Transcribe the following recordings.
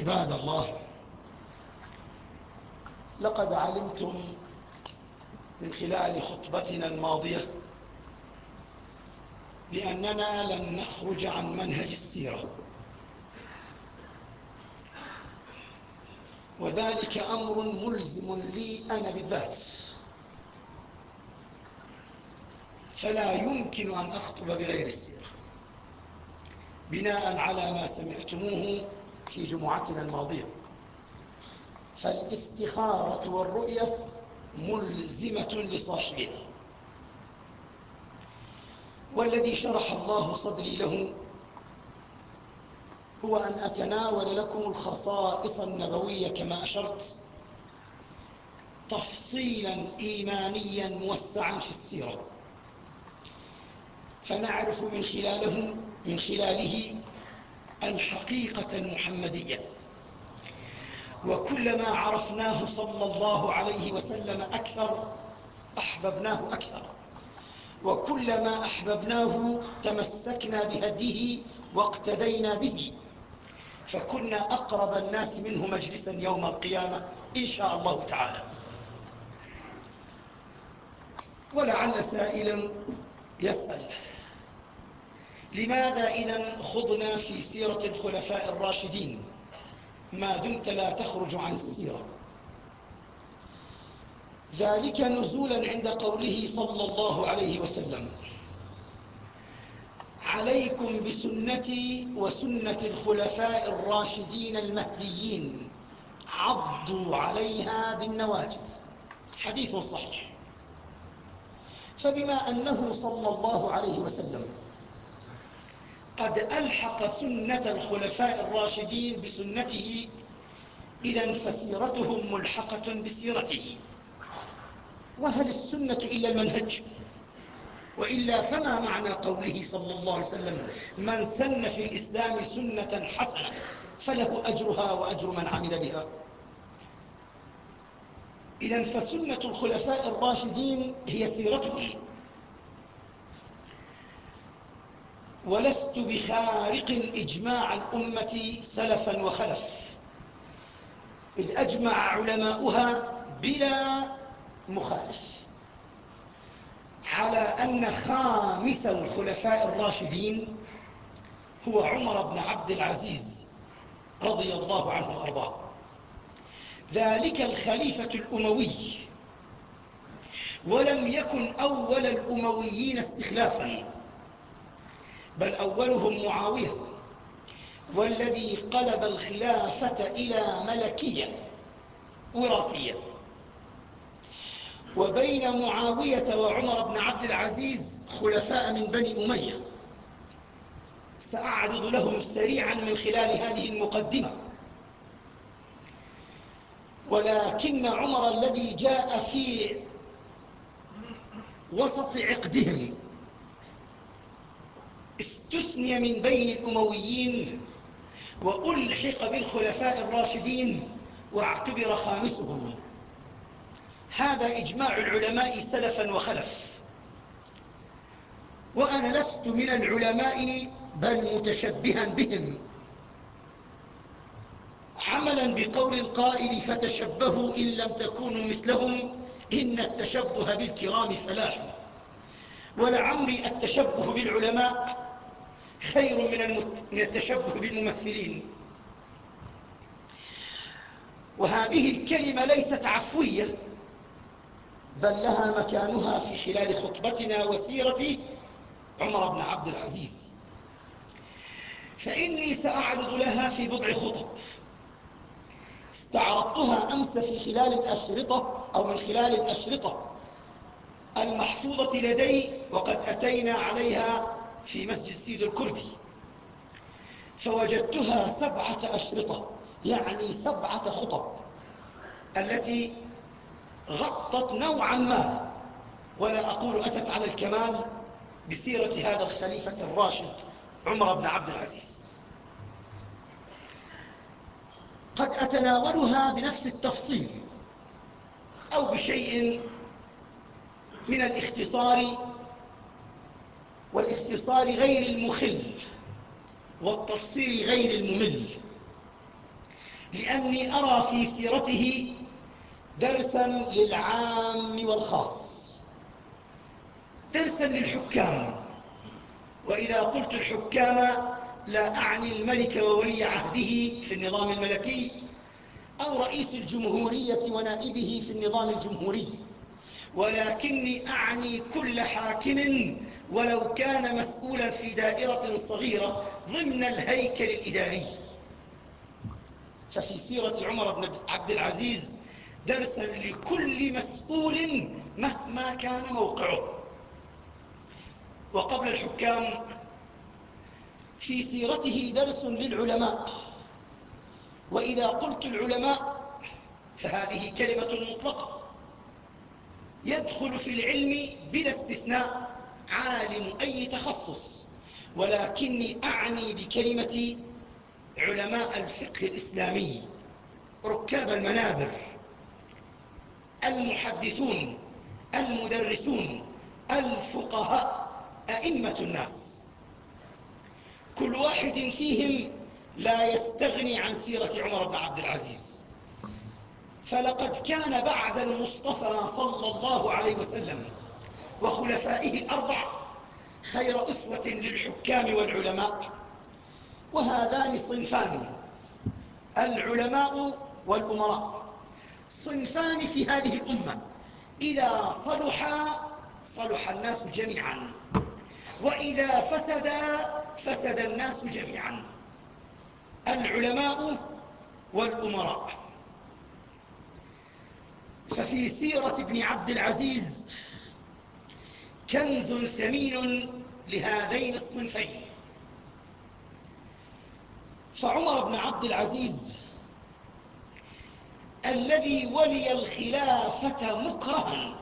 عباد الله. لقد علمتم من خلال خطبتنا الماضية بأننا لن نخرج عن منهج السيرة. وذلك أمر ملزم لي أنا بالذات. فلا يمكن أن أخطب بغير السيرة. بناء على ما سمعتموه في جمعتنا الماضية. فالاستخارة والرؤية ملزمة لصاحبها. والذي شرح الله صدري له هو أن أتناول لكم الخصائص النبوية كما أشرت تفصيلا إيمانيا موسعا في السيرة. فنعرف من خلاله من خلاله الحقيقة المحمدية. وكلما عرفناه صلى الله عليه وسلم أكثر أحببناه أكثر. وكلما أحببناه تمسكنا بهديه واقتدينا به. فكنا أقرب الناس منه مجلسا يوم القيامة إن شاء الله تعالى. ولعل سائلا يسأل لماذا إذا خضنا في سيرة الخلفاء الراشدين؟ ما دمت لا تخرج عن السيرة. ذلك نزولا عند قوله صلى الله عليه وسلم. عليكم بسنتي وسنة الخلفاء الراشدين المهديين. عضوا عليها بالنواجذ. حديث صحيح. فبما أنه صلى الله عليه وسلم قد ألحق سنة الخلفاء الراشدين بسنته إذا فسيرتهم ملحقة بسيرته. وهل السنة إلا المنهج؟ وإلا فما معنى قوله صلى الله عليه وسلم من سن في الإسلام سنة حسنة فله أجرها وأجر من عمل بها؟ إذا فسنة الخلفاء الراشدين هي سيرتهم. ولست بخارق إجماع الأمة سلفا وخلف. إذ أجمع علماؤها بلا مخالف. على أن خامس الخلفاء الراشدين هو عمر بن عبد العزيز رضي الله عنه وأرضاه. ذلك الخليفة الأموي. ولم يكن أول الأمويين استخلافا. بل أولهم معاوية والذي قلب الخلافة إلى ملكية وراثية. وبين معاوية وعمر بن عبد العزيز خلفاء من بني أمية. سأعرض لهم سريعا من خلال هذه المقدمة. ولكن عمر الذي جاء في وسط عقدهم استثني من بين الأمويين وألحق بالخلفاء الراشدين واعتبر خامسهم. هذا إجماع العلماء سلفا وخلف. وأنا لست من العلماء بل متشبها بهم. عملا بقول القائل فتشبهوا إن لم تكونوا مثلهم إن التشبه بالكرام فلاح. ولعمري التشبه بالعلماء خير من التشبه بالممثلين. وهذه الكلمة ليست عفوية بل لها مكانها في خلال خطبتنا وسيرة عمر بن عبد العزيز. فإني سأعرض لها في بضع خطب. استعرضتها أمس في خلال الأشرطة أو من خلال الأشرطة المحفوظة لدي وقد أتينا عليها في مسجد سيد الكردي. فوجدتها سبعة أشرطة يعني سبعة خطب التي غطت نوعا ما ولا أقول أتت على الكمال بسيرة هذا الخليفة الراشد عمر بن عبد العزيز. قد أتناولها بنفس التفصيل أو بشيء من الاختصار والاختصار غير المخل والتفصيل غير الممل. لأني أرى في سيرته درسا للعام والخاص درسا للحكام. وإذا قلت الحكام لا أعني الملك وولي عهده في النظام الملكي أو رئيس الجمهورية ونائبه في النظام الجمهوري. ولكني أعني كل حاكم ولو كان مسؤولا في دائرة صغيرة ضمن الهيكل الإداري. ففي سيرة عمر بن عبد العزيز درسا لكل مسؤول مهما كان موقعه. وقبل الحكام في سيرته درس للعلماء. وإذا قلت العلماء فهذه كلمة مطلقة. يدخل في العلم بلا استثناء. عالم أي تخصص ولكني أعني بكلمة علماء الفقه الإسلامي ركاب المنابر المحدثون المدرسون الفقهاء أئمة الناس. كل واحد فيهم لا يستغني عن سيرة عمر بن عبد العزيز. فلقد كان بعد المصطفى صلى الله عليه وسلم وخلفائه الأربع خير أسوة للحكام والعلماء وهذان صنفان العلماء والأمراء. صنفان في هذه الأمة إذا صلحا صلح الناس جميعا وإذا فسدا فسد الناس جميعا. العلماء والأمراء. ففي سيرة ابن عبد العزيز كنز ثمين لهذين الصنفين. فعمر بن عبد العزيز الذي ولي الخلافة مكرها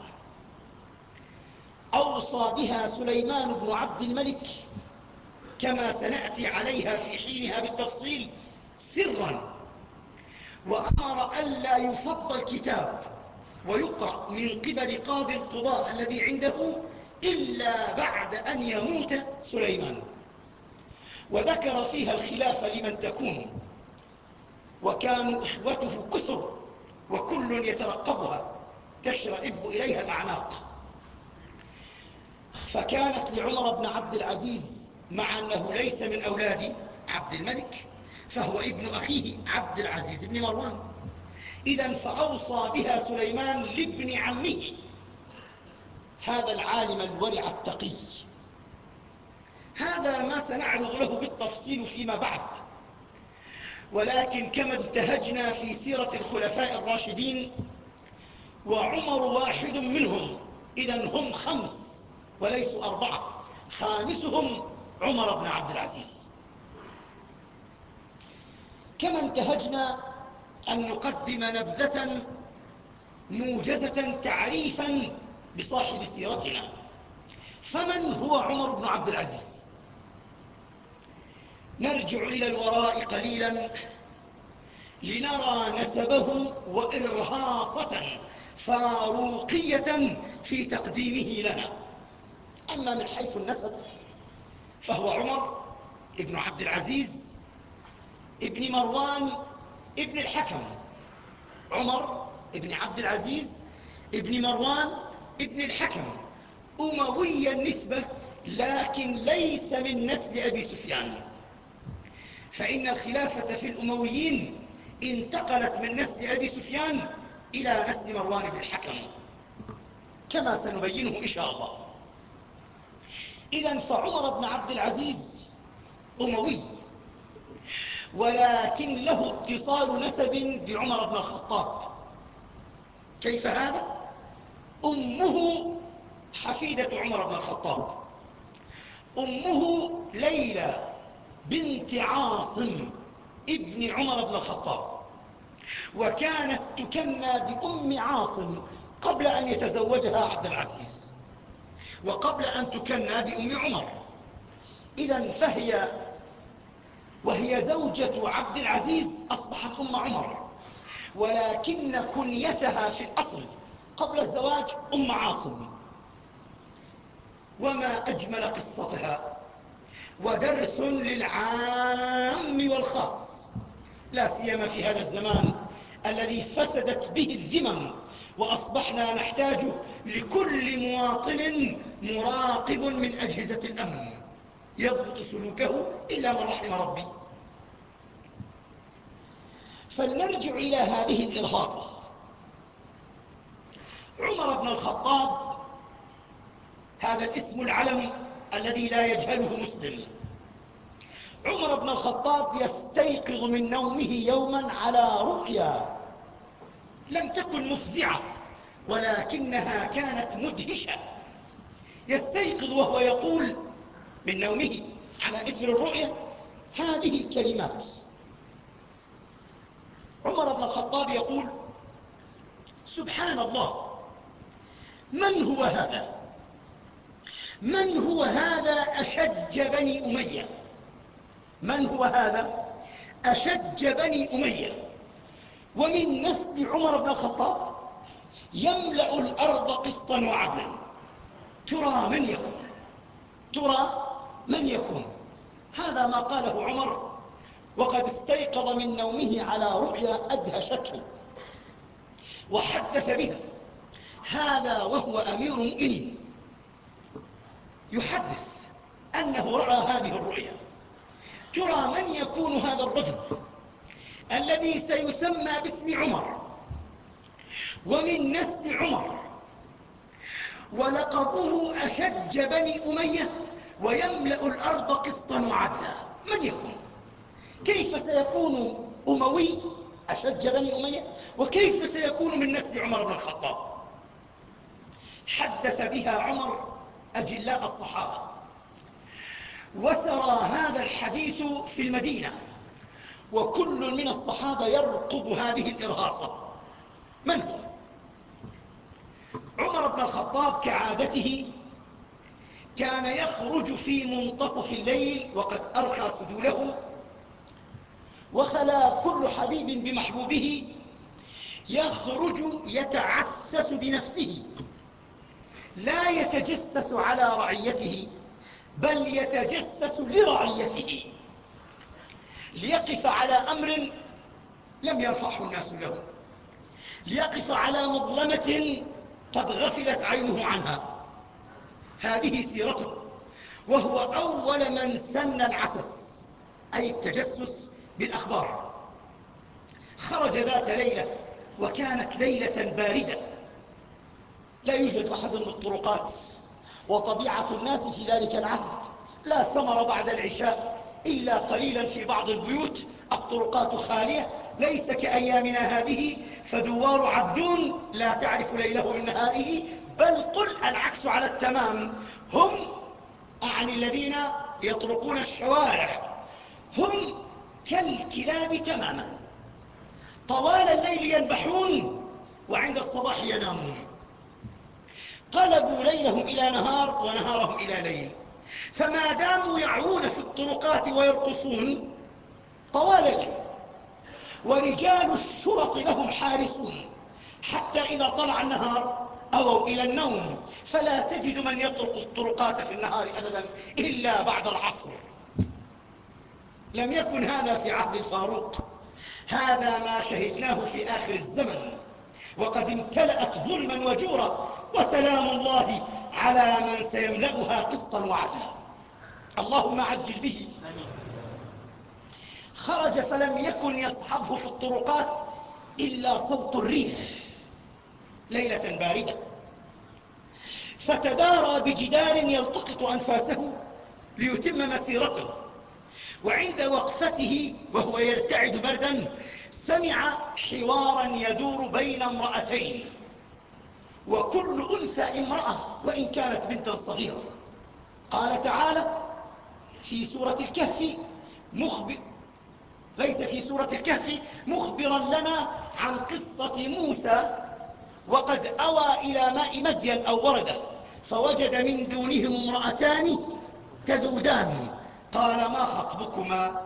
أوصى بها سليمان بن عبد الملك كما سنأتي عليها في حينها بالتفصيل سرا وأمر ألا يفض الكتاب ويقرأ من قبل قاضي القضاء الذي عنده إلا بعد أن يموت سليمان. وذكر فيها الخلافة لمن تكون. وكانوا إخوته كثر وكل يترقبها. تشرئب إليها الأعناق. فكانت لعمر بن عبد العزيز مع أنه ليس من أولاد عبد الملك فهو ابن أخيه عبد العزيز بن مروان. إذا فأوصى بها سليمان لابن عمه. هذا العالم الورع التقي. هذا ما سنعرض له بالتفصيل فيما بعد. ولكن كما انتهجنا في سيرة الخلفاء الراشدين وعمر واحد منهم إذا هم خمس وليسوا أربعة. خامسهم عمر بن عبد العزيز. كما انتهجنا أن نقدم نبذة موجزة تعريفا بصاحب سيرتنا. فمن هو عمر بن عبد العزيز؟ نرجع إلى الوراء قليلا لنرى نسبه وإرهاصة فاروقية في تقديمه لنا. أما من حيث النسب فهو عمر ابن عبد العزيز ابن مروان ابن الحكم عمر ابن عبد العزيز ابن مروان ابن الحكم أموي النسبة لكن ليس من نسل أبي سفيان. فإن الخلافة في الأمويين انتقلت من نسل أبي سفيان إلى نسل مروان بن الحكم كما سنبينه إن شاء الله. إذا فعمر بن عبد العزيز أموي ولكن له اتصال نسب بعمر بن الخطاب. كيف هذا؟ أمه حفيدة عمر بن الخطاب. أمه ليلى بنت عاصم ابن عمر بن الخطاب. وكانت تكنى بأم عاصم قبل أن يتزوجها عبد العزيز. وقبل أن تكنى بأم عمر. إذا فهي وهي زوجة عبد العزيز أصبحت أم عمر. ولكن كنيتها في الأصل قبل الزواج أم عاصم. وما أجمل قصتها ودرس للعام والخاص لا سيما في هذا الزمان الذي فسدت به الذمم وأصبحنا نحتاج لكل مواطن مراقب من أجهزة الأمن يضبط سلوكه إلا من رحم ربي. فلنرجع إلى هذه الإرهاصة. عمر بن الخطاب هذا الاسم العلمي الذي لا يجهله مسلم. عمر بن الخطاب يستيقظ من نومه يوما على رؤيا لم تكن مفزعة ولكنها كانت مدهشة. يستيقظ وهو يقول من نومه على إثر الرؤيا هذه الكلمات. عمر بن الخطاب يقول سبحان الله من هو هذا؟ من هو هذا أشج بني أمية؟ من هو هذا؟ أشج بني أمية. ومن نسل عمر بن الخطاب يملأ الأرض قسطا وعدلا. ترى من يكون؟ ترى من يكون؟ هذا ما قاله عمر. وقد استيقظ من نومه على رؤيا أدهشته. وحدث بها هذا وهو أمير المؤمنين يحدث أنه رأى هذه الرؤيا. ترى من يكون هذا الرجل؟ الذي سيسمى باسم عمر. ومن نسل عمر. ولقبه أشج بني أمية ويملأ الأرض قسطا وعدلا. من يكون؟ كيف سيكون أموي أشج بني أمية؟ وكيف سيكون من نسل عمر بن الخطاب؟ حدث بها عمر أجلاء الصحابة. وسرى هذا الحديث في المدينة وكل من الصحابة يرقب هذه الإرهاصة. من هو؟ عمر بن الخطاب كعادته كان يخرج في منتصف الليل وقد أرخى سدوله وخلا كل حبيب بمحبوبه يخرج يتعسس بنفسه. لا يتجسس على رعيته بل يتجسس لرعيته. ليقف على أمر لم يرفعه الناس له. ليقف على مظلمة قد غفلت عينه عنها. هذه سيرته. وهو أول من سن العسس أي التجسس بالأخبار. خرج ذات ليلة وكانت ليلة باردة. لا يوجد أحد بالطرقات وطبيعة الناس في ذلك العهد. لا ثمر بعد العشاء إلا قليلا في بعض البيوت. الطرقات خالية ليس كأيامنا هذه. فدوار عبدون لا تعرف ليله من نهاره. بل قل العكس على التمام. هم أعني الذين يطرقون الشوارع. هم كالكلاب تماما. طوال الليل ينبحون وعند الصباح ينامون. قلبوا ليلهم إلى نهار ونهارهم إلى ليل. فما داموا يعون في الطرقات ويرقصون طوال الليل. ورجال الشرط لهم حارسون. حتى إذا طلع النهار أووا إلى النوم فلا تجد من يطرق الطرقات في النهار أبدا إلا بعد العصر. لم يكن هذا في عهد الفاروق. هذا ما شهدناه في آخر الزمن. وقد امتلأت ظلما وجورا وسلام الله على من سيملأها قسطا وعدلا اللهم عجل به. خرج فلم يكن يصحبه في الطرقات إلا صوت الريح ليلة باردة. فتدارى بجدار يلتقط أنفاسه ليتم مسيرته. وعند وقفته وهو يرتعد بردا سمع حوارا يدور بين امرأتين. وكل أنثى امرأة وإن كانت بنتا صغيرة. قال تعالى في سورة الكهف مخبر ليس في سورة الكهف مخبرا لنا عن قصة موسى وقد أوى إلى ماء مدين أو ورده فوجد من دونهم امرأتان تذودان. قال ما خطبكما؟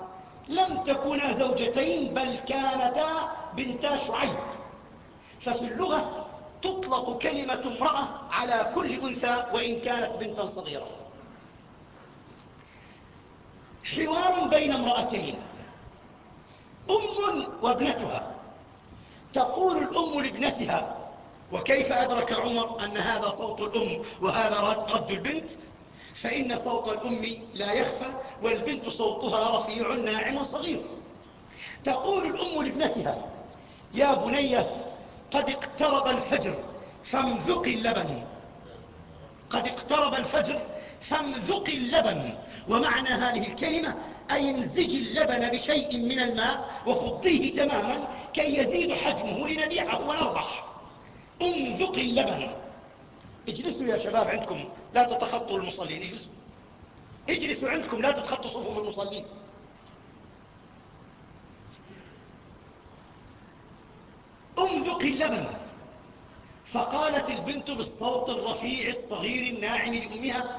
لم تكونا زوجتين بل كانتا بنتا شعيب. ففي اللغة تطلق كلمة امرأة على كل أنثى وإن كانت بنتا صغيرة. حوار بين امرأتين. أم وابنتها. تقول الأم لابنتها وكيف أدرك عمر أن هذا صوت الأم وهذا رد البنت؟ فإن صوت الأم لا يخفى والبنت صوتها رفيع ناعم صغير. تقول الأم لابنتها يا بني قد اقترب الفجر فامذق اللبن. قد اقترب الفجر فامذق اللبن. ومعنى هذه الكلمة أي امزج اللبن بشيء من الماء وفضيه تماما كي يزيد حجمه لنبيعه ونربح. انذق اللبن. اجلسوا يا شباب عندكم لا تتخطوا المصلين اجلسوا. اجلسوا عندكم لا تتخطوا صفوف المصلين. انذق اللبن. فقالت البنت بالصوت الرفيع الصغير الناعم لأمها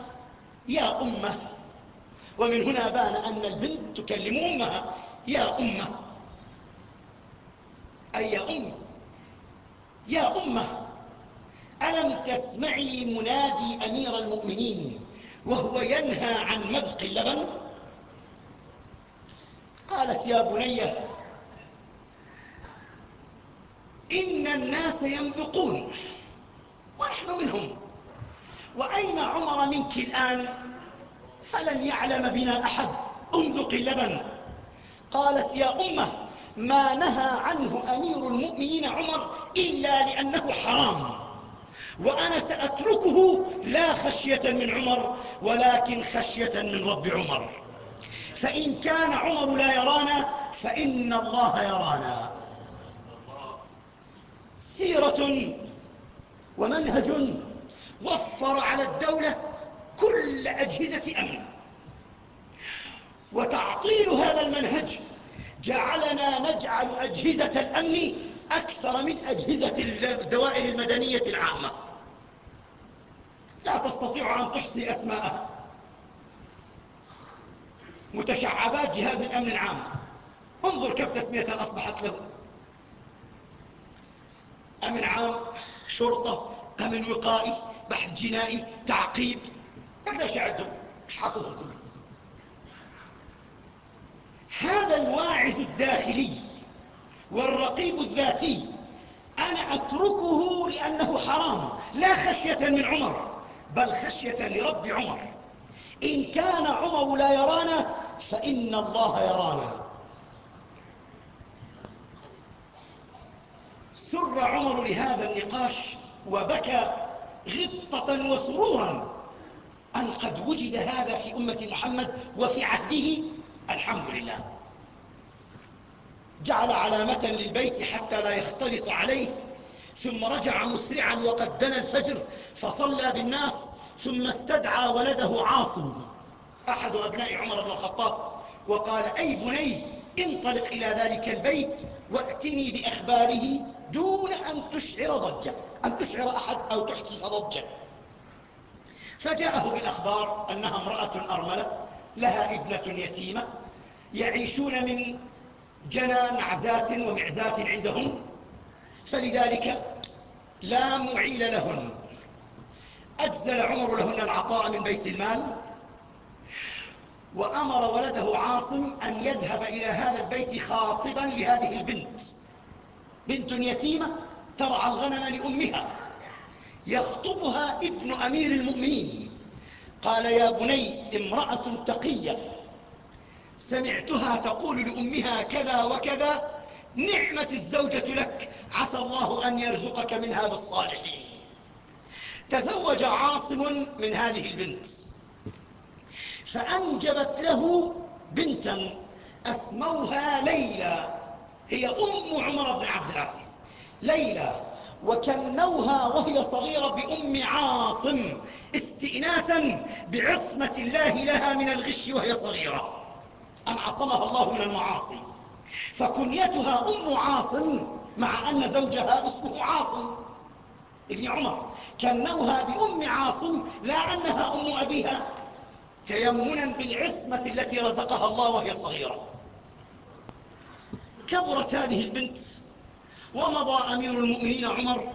يا أمة. ومن هنا بان أن البنت تكلم أمها يا أمة. أي يا أم. يا أمة. ألم تسمعي منادي أمير المؤمنين وهو ينهى عن مذق اللبن؟ قالت يا بني إن الناس يمذقون ونحن منهم. وأين عمر منك الآن فلن يعلم بنا أحد؟ انذق اللبن. قالت يا أمة ما نهى عنه أمير المؤمنين عمر إلا لأنه حرام. وأنا سأتركه لا خشية من عمر ولكن خشية من رب عمر. فإن كان عمر لا يرانا فإن الله يرانا. سيرة ومنهج وفر على الدولة كل أجهزة أمن. وتعطيل هذا المنهج جعلنا نجعل أجهزة الأمن أكثر من أجهزة الدوائر المدنية العامة. لا تستطيع أن تحصي أسماءها. متشعبات جهاز الأمن العام. انظر كيف تسمية أصبحت له. أمن عام شرطة أمن وقائي بحث جنائي تعقيب. ما أقدرش اعدهم مش حافظهم كلهم هذا الواعظ الداخلي والرقيب الذاتي أنا أتركه لأنه حرام لا خشية من عمر بل خشية لرب عمر. إن كان عمر لا يرانا فإن الله يرانا. سر عمر لهذا النقاش وبكى غبطة وسرورا أن قد وجد هذا في أمة محمد وفي عهده الحمد لله. جعل علامة للبيت حتى لا يختلط عليه ثم رجع مسرعا وقد دنا الفجر فصلى بالناس ثم استدعى ولده عاصم. أحد أبناء عمر بن الخطاب وقال أي بني انطلق إلى ذلك البيت واتني بأخباره دون أن تشعر ضجة أن تشعر أحد أو تحدث ضجة. فجاءه بالأخبار أنها امرأة أرملة لها ابنة يتيمة يعيشون من جنى نعزات ومعزات عندهم فلذلك لا معيل لهن. أجزل عمر لهن العطاء من بيت المال وأمر ولده عاصم أن يذهب إلى هذا البيت خاطبا لهذه البنت. بنت يتيمة ترعى الغنم لأمها. يخطبها ابن أمير المؤمنين. قال يا بني امرأة تقية. سمعتها تقول لأمها كذا وكذا نعمة الزوجة لك. عسى الله أن يرزقك منها بالصالحين. تزوج عاصم من هذه البنت. فأنجبت له بنتا أسموها ليلى هي أم عمر بن عبد العزيز. ليلى وكنوها وهي صغيرة بأم عاصم استئناسا بعصمة الله لها من الغش وهي صغيرة. أن عصمها الله من المعاصي. فكنيتها أم عاصم مع أن زوجها اسمه عاصم ابن عمر. كنوها بأم عاصم لا أنها أم أبيها. تيمنا بالعصمة التي رزقها الله وهي صغيرة. كبرت هذه البنت ومضى أمير المؤمنين عمر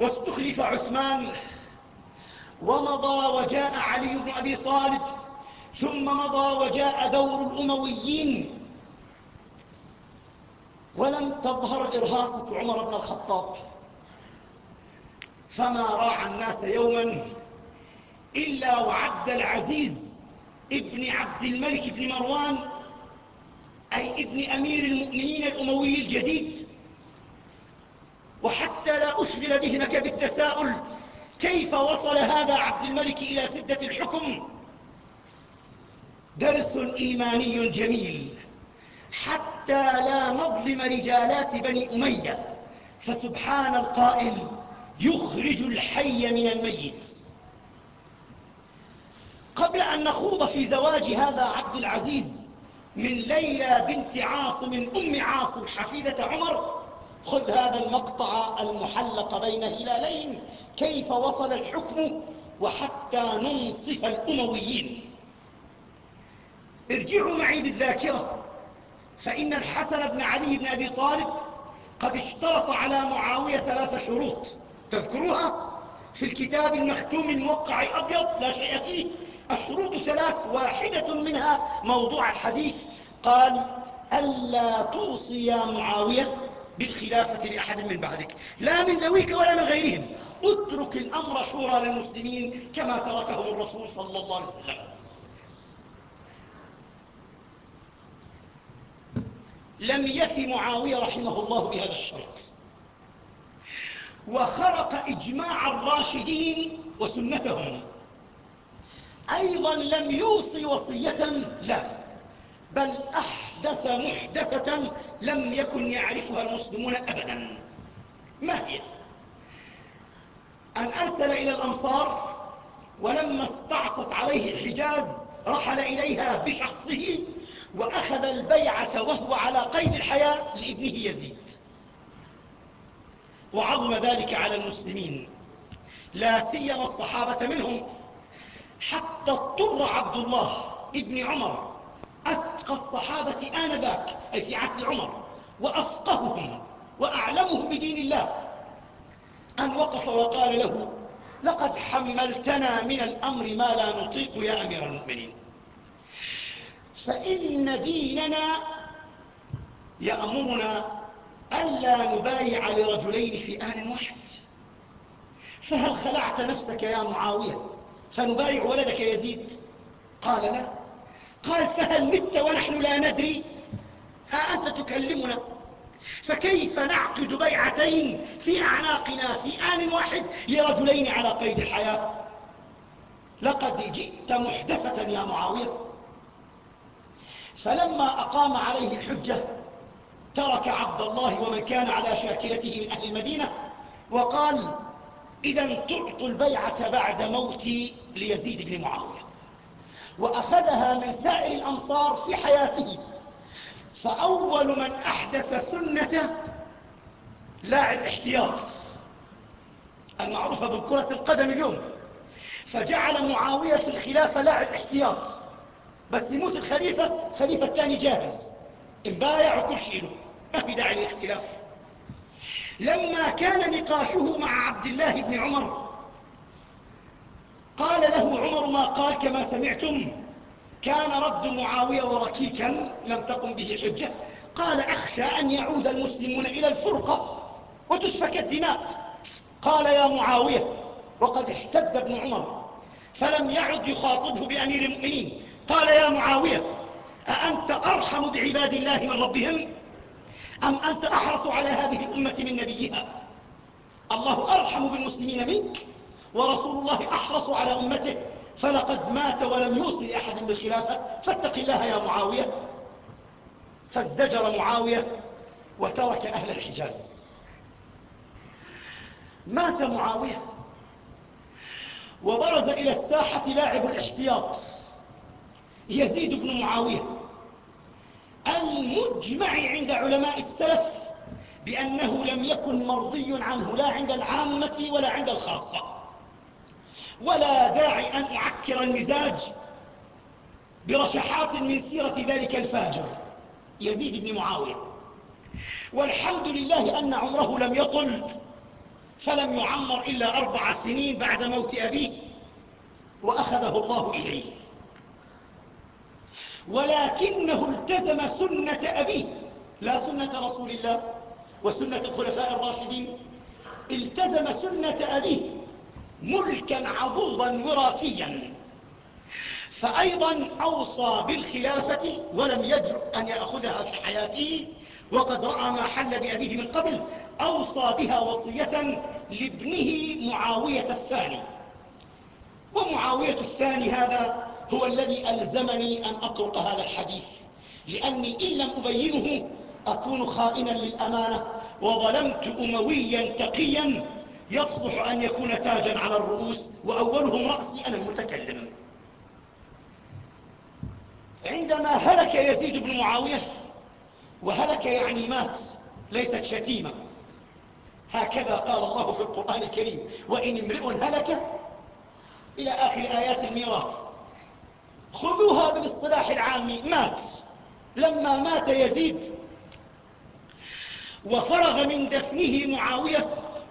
واستخلف عثمان ومضى وجاء علي بن أبي طالب ثم مضى وجاء دور الأمويين. ولم تظهر إرهاصة عمر بن الخطاب. فما راعى الناس يوما إلا وعد العزيز ابن عبد الملك بن مروان أي ابن أمير المؤمنين الأموي الجديد. وحتى لا أشغل ذهنك بالتساؤل كيف وصل هذا عبد الملك إلى سدة الحكم؟ درس إيماني جميل. حتى لا نظلم رجالات بني أمية فسبحان القائل يخرج الحي من الميت. قبل أن نخوض في زواج هذا عبد العزيز من ليلى بنت عاصم أم عاصم حفيدة عمر خذ هذا المقطع المحلق بين هلالين. كيف وصل الحكم وحتى ننصف الأمويين؟ ارجعوا معي بالذاكرة فإن الحسن بن علي بن أبي طالب قد اشترط على معاوية ثلاث شروط. تذكروها في الكتاب المختوم الموقع أبيض لا شيء فيه. الشروط ثلاث واحدة منها موضوع الحديث. قال ألا توصي يا معاوية بالخلافة لأحد من بعدك لا من ذويك ولا من غيرهم. اترك الأمر شورى للمسلمين كما تركهم الرسول صلى الله عليه وسلم. لم يف معاوية رحمه الله بهذا الشرط. وخرق إجماع الراشدين وسنتهم. أيضا لم يوصي وصية لا بل أحدث محدثة لم يكن يعرفها المسلمون أبدا. ما هي؟ أن أرسل إلى الأمصار ولما استعصت عليه الحجاز رحل إليها بشخصه وأخذ البيعة وهو على قيد الحياة لابنه يزيد. وعظم ذلك على المسلمين لا سيما الصحابة منهم حتى اضطر عبد الله ابن عمر أتقى الصحابة آنذاك أي في عهد عمر وأفقههم وأعلمهم بدين الله. أن وقف وقال له لقد حملتنا من الأمر ما لا نطيق يا أمير المؤمنين. فإن ديننا يأمرنا ألا نبايع لرجلين في آن واحد. فهل خلعت نفسك يا معاوية؟ فنبايع ولدك يزيد. قال لا. قال فهل مت ونحن لا ندري؟ ها أنت تكلمنا. فكيف نعقد بيعتين في أعناقنا في آن واحد لرجلين على قيد الحياة؟ لقد جئت محدثة يا معاوية. فلما أقام عليه الحجة ترك عبد الله ومن كان على شاكلته من أهل المدينة وقال إذا تعطوا البيعة بعد موتي ليزيد بن معاوية وأخذها من سائر الأمصار في حياته. فأول من أحدث سنة لاعب احتياط المعروفة بالكرة القدم اليوم. فجعل معاوية في الخلافة لاعب احتياط بس يموت الخليفة خليفة الثاني جاهز. انبايع وكل شيء له ما في داعي للاختلاف. لما كان نقاشه مع عبد الله بن عمر قال له عمر ما قال كما سمعتم. كان رد معاوية وركيكا لم تقم به حجة. قال أخشى أن يعود المسلمون إلى الفرقة وتسفك الدماء. قال يا معاوية وقد احتد ابن عمر فلم يعد يخاطبه بأمير المؤمنين. قال يا معاوية أأنت أرحم بعباد الله من ربهم؟ أم أنت أحرص على هذه الأمة من نبيها؟ الله أرحم بالمسلمين منك. ورسول الله أحرص على أمته فلقد مات ولم يوصي أحد بالخلافة. فاتق الله يا معاوية. فازدجر معاوية وترك أهل الحجاز. مات معاوية وبرز إلى الساحة لاعب الاحتياط يزيد بن معاوية المجمع عند علماء السلف بأنه لم يكن مرضي عنه لا عند العامة ولا عند الخاصة. ولا داعي أن أعكر المزاج برشحات من سيرة ذلك الفاجر يزيد بن معاوية. والحمد لله أن عمره لم يطل فلم يعمر إلا أربع سنين بعد موت أبيه وأخذه الله إليه. ولكنه التزم سنة أبيه لا سنة رسول الله وسنة الخلفاء الراشدين التزم سنة أبيه ملكا عضوضا وراثيا. فأيضا أوصى بالخلافة ولم يجرؤ أن يأخذها في حياته وقد رأى ما حل بأبيه من قبل أوصى بها وصية لابنه معاوية الثاني. ومعاوية الثاني هذا هو الذي ألزمني أن أطرق هذا الحديث لأني إن لم أبينه أكون خائنا للأمانة وظلمت أمويا تقيا يصلح أن يكون تاجا على الرؤوس وأولهم رأسي أنا المتكلم. عندما هلك يزيد بن معاوية وهلك يعني مات ليست شتيمة. هكذا قال الله في القرآن الكريم وإن امرئ هلك إلى آخر آيات الميراث. خذوها بالاصطلاح العام مات. لما مات يزيد وفرغ من دفنه معاوية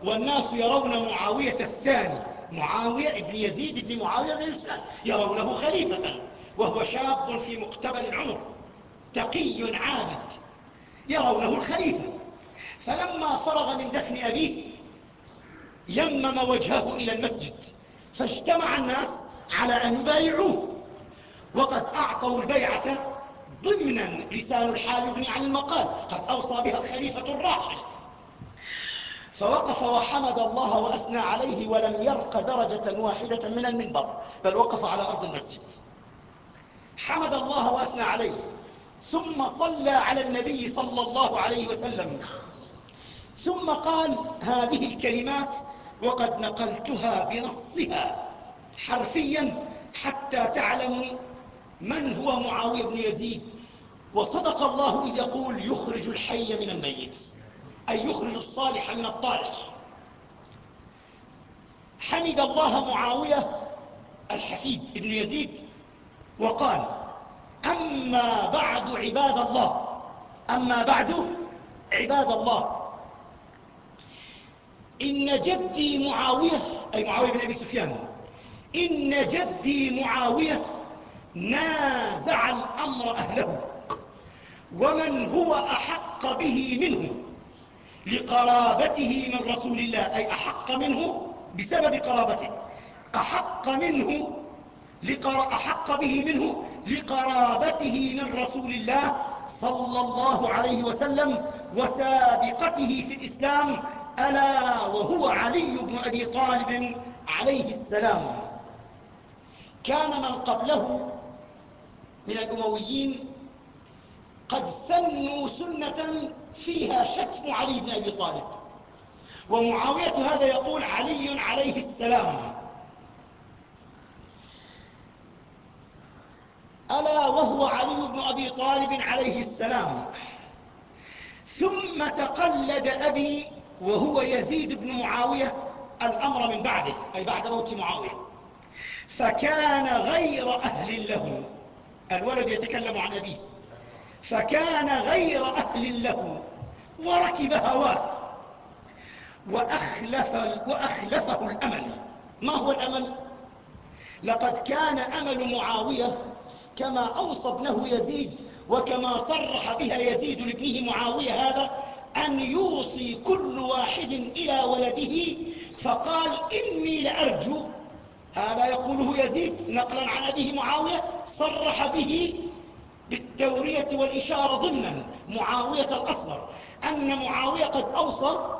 والناس يرون معاوية الثاني. معاوية ابن يزيد بن معاوية بن الإسلام. يرونه خليفة وهو شاب في مقتبل العمر. تقي عابد. يرونه الخليفة. فلما فرغ من دفن أبيه يمم وجهه إلى المسجد. فاجتمع الناس على أن يبايعوه. وقد أعطوا البيعة ضمنا لسان الحال يغني عن المقال. قد أوصى بها الخليفة الراحل. فوقف وحمد الله وأثنى عليه ولم يرق درجة واحدة من المنبر بل وقف على أرض المسجد. حمد الله وأثنى عليه ثم صلى على النبي صلى الله عليه وسلم. ثم قال هذه الكلمات وقد نقلتها بنصها حرفيا حتى تعلموا من هو معاوية بن يزيد. وصدق الله إذ يقول يخرج الحي من الميت. أي يخرج الصالح من الطالح حمد الله معاوية الحفيد بن يزيد وقال أما بعد عباد الله أما بعد عباد الله إن جدي معاوية أي معاوية بن أبي سفيان إن جدي معاوية نازع الأمر أهله ومن هو أحق به منه لقرابته من رسول الله أي أحق منه بسبب قرابته. أحق منه أحق به منه لقرابته من رسول الله صلى الله عليه وسلم وسابقته في الإسلام ألا وهو علي بن أبي طالب عليه السلام. كان من قبله من الأمويين قد سنوا سنة فيها شتم علي بن أبي طالب. ومعاوية هذا يقول علي عليه السلام. ألا وهو علي بن أبي طالب عليه السلام. ثم تقلد أبي وهو يزيد بن معاوية الأمر من بعده أي بعد موت معاوية. فكان غير أهل له. الولد يتكلم عن أبيه. فكان غير أهل له وركب هواه وأخلف وأخلفه الأمل. ما هو الأمل؟ لقد كان أمل معاوية كما أوصى ابنه يزيد وكما صرح بها يزيد لابنه معاوية هذا أن يوصي كل واحد إلى ولده فقال إني لأرجو. هذا يقوله يزيد نقلا عن أبيه معاوية صرح به بالتورية والإشارة ضمنا معاوية الأصغر. أن معاوية قد أوصى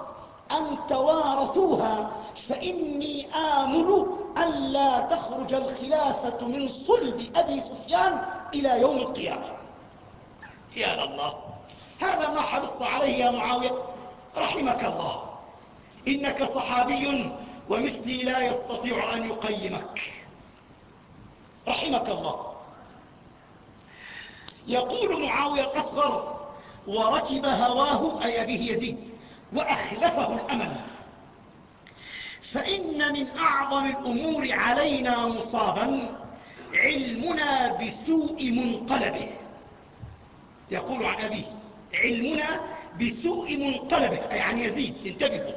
أن توارثوها فإني آمل ألا تخرج الخلافة من صلب أبي سفيان إلى يوم القيامة. يا الله هذا ما حرصت عليه يا معاوية. رحمك الله. إنك صحابي ومثلي لا يستطيع أن يقيمك. رحمك الله. يقول معاوية الأصغر وركب هواه أي أبيه يزيد وأخلفه الأمل. فإن من أعظم الأمور علينا مصابا علمنا بسوء منقلبه. يقول عن أبيه علمنا بسوء منقلبه أي عن يزيد انتبهوا.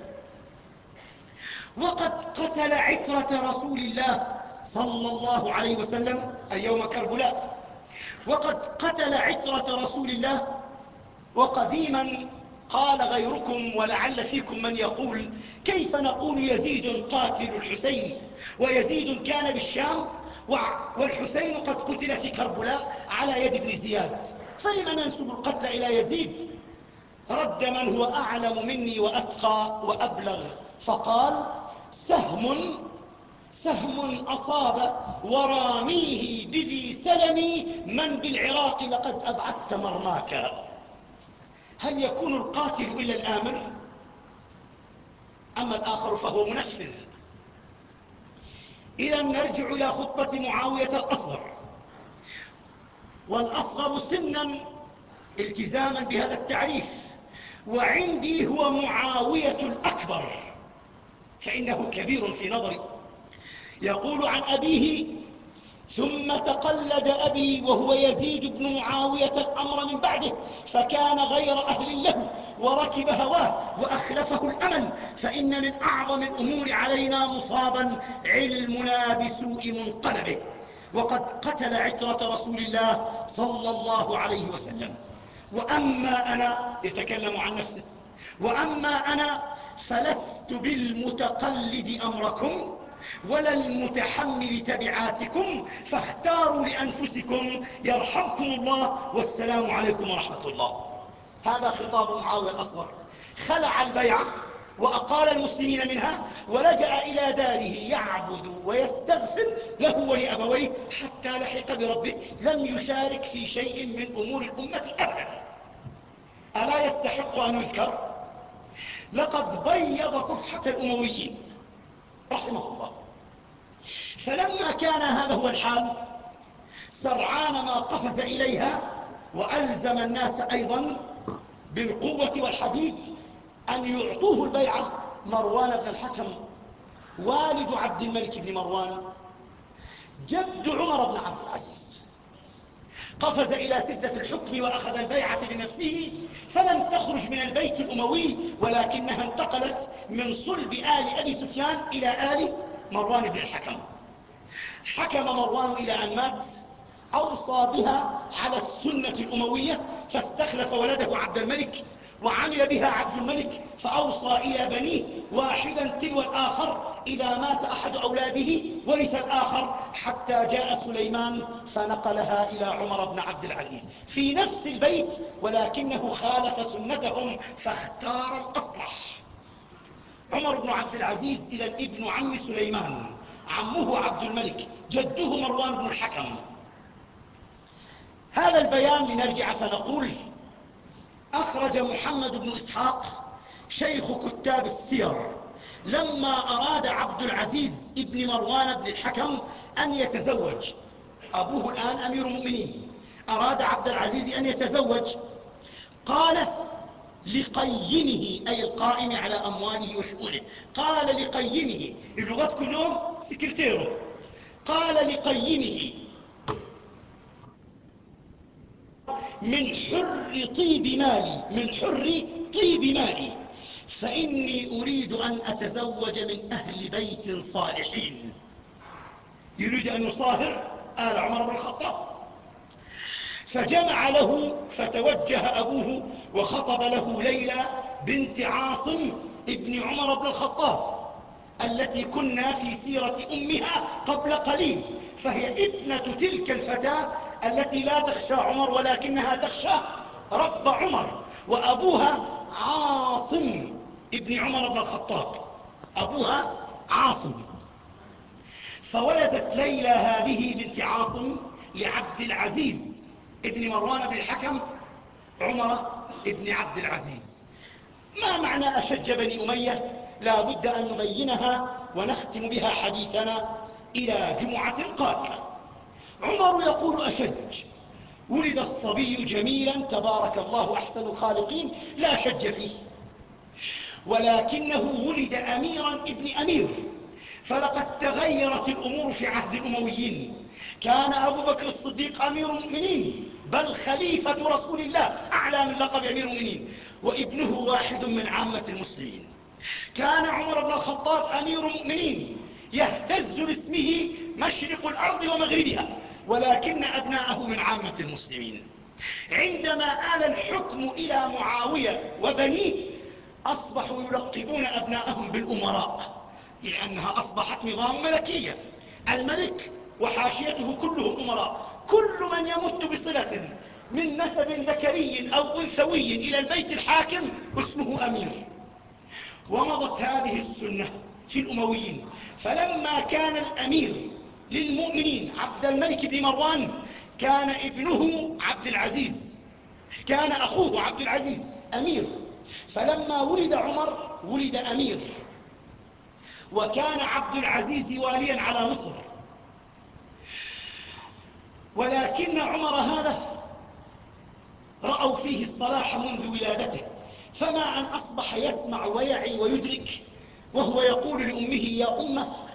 وقد قتل عترة رسول الله صلى الله عليه وسلم أي يوم كربلاء. وقد قتل عترة رسول الله وقديما قال غيركم ولعل فيكم من يقول كيف نقول يزيد قاتل الحسين ويزيد كان بالشام والحسين قد قتل في كربلاء على يد ابن زياد فلم ننسب القتل إلى يزيد رد من هو أعلم مني وأتقى وأبلغ فقال سهم سهم أصاب وراميه بذي سلمي من بالعراق لقد أبعدت مرماك. هل يكون القاتل إلا الآمر؟ أما الآخر فهو منفذ. إذا نرجع إلى خطبة معاوية الأصغر. والأصغر سنا التزاما بهذا التعريف. وعندي هو معاوية الأكبر. فإنه كبير في نظري. يقول عن أبيه ثم تقلد أبي وهو يزيد بن معاوية الأمر من بعده فكان غير أهل له وركب هواه وأخلفه الأمل فإن من أعظم الأمور علينا مصابا علمنا بسوء منقلبه. وقد قتل عترة رسول الله صلى الله عليه وسلم. وأما أنا يتكلم عن نفسه وأما أنا فلست بالمتقلد أمركم ولا المتحمل تبعاتكم فاختاروا لأنفسكم. يرحمكم الله. والسلام عليكم ورحمة الله. هذا خطاب معاوية الأصغر. خلع البيعة وأقال المسلمين منها ولجأ إلى داره يعبد ويستغفر له ولأبويه حتى لحق بربه. لم يشارك في شيء من أمور الأمة أبدا. ألا يستحق أن يذكر؟ لقد بيض صفحة الأمويين. رحمه الله. فلما كان هذا هو الحال سرعان ما قفز إليها وألزم الناس أيضا بالقوة والحديد أن يعطوه البيعة مروان بن الحكم والد عبد الملك بن مروان جد عمر بن عبد العزيز. قفز إلى سدة الحكم وأخذ البيعة لنفسه فلم تخرج من البيت الأموي ولكنها انتقلت من صلب آل أبي سفيان إلى آل مروان بن الحكم. حكم مروان إلى أن مات أوصى بها على السنة الأموية فاستخلف ولده عبد الملك وعمل بها عبد الملك فأوصى إلى بنيه واحدا تلو الآخر إذا مات أحد أولاده ورث الآخر حتى جاء سليمان فنقلها إلى عمر بن عبد العزيز. في نفس البيت ولكنه خالف سنتهم فاختار الأصلح. عمر بن عبد العزيز إذا ابن عم سليمان عمه عبد الملك جده مروان بن الحكم. هذا البيان لنرجع فنقول أخرج محمد بن إسحاق شيخ كتاب السير لما أراد عبد العزيز ابن مروان بن الحكم أن يتزوج. أبوه الآن أمير المؤمنين. أراد عبد العزيز أن يتزوج. قال لقيمه أي القائم على أمواله وشؤونه. قال لقيمه اللغات كلهم سكرتيرو. قال لقيمه من حر طيب مالي من حر طيب مالي. فإني أريد أن أتزوج من أهل بيت صالحين. يريد أن يصاهر آل عمر بن الخطاب. فجمع له فتوجه أبوه وخطب له ليلى بنت عاصم ابن عمر بن الخطاب التي كنا في سيرة أمها قبل قليل. فهي ابنة تلك الفتاة التي لا تخشى عمر ولكنها تخشى رب عمر وأبوها عاصم ابن عمر بن الخطاب. أبوها عاصم. فولدت ليلى هذه بنت عاصم لعبد العزيز ابن مروان بن الحكم عمر ابن عبد العزيز. ما معنى أشج بني أمية؟ لا بد أن نبينها ونختم بها حديثنا إلى جمعة قادمة. عمر يقول أشج. ولد الصبي جميلا تبارك الله أحسن الخالقين لا شج فيه. ولكنه ولد أميرا ابن أمير. فلقد تغيرت الأمور في عهد الأمويين. كان أبو بكر الصديق أمير المؤمنين بل خليفة رسول الله أعلى من لقب أمير المؤمنين وابنه واحد من عامة المسلمين. كان عمر بن الخطاب أمير المؤمنين يهتز باسمه مشرق الأرض ومغربها. ولكن أبناءه من عامة المسلمين. عندما آل الحكم إلى معاوية وبنيه أصبحوا يلقبون أبناءهم بالأمراء لأنها أصبحت نظام ملكية. الملك وحاشيته كلهم أمراء. كل من يمت بصلة من نسب ذكري أو أنثوي إلى البيت الحاكم اسمه أمير. ومضت هذه السنة في الأمويين. فلما كان الأمير للمؤمنين. عبد الملك بن مروان كان ابنه عبد العزيز. كان أخوه عبد العزيز أمير. فلما ولد عمر ولد أمير. وكان عبد العزيز واليا على مصر. ولكن عمر هذا رأوا فيه الصلاح منذ ولادته. فما أن أصبح يسمع ويعي ويدرك وهو يقول لأمه يا أمة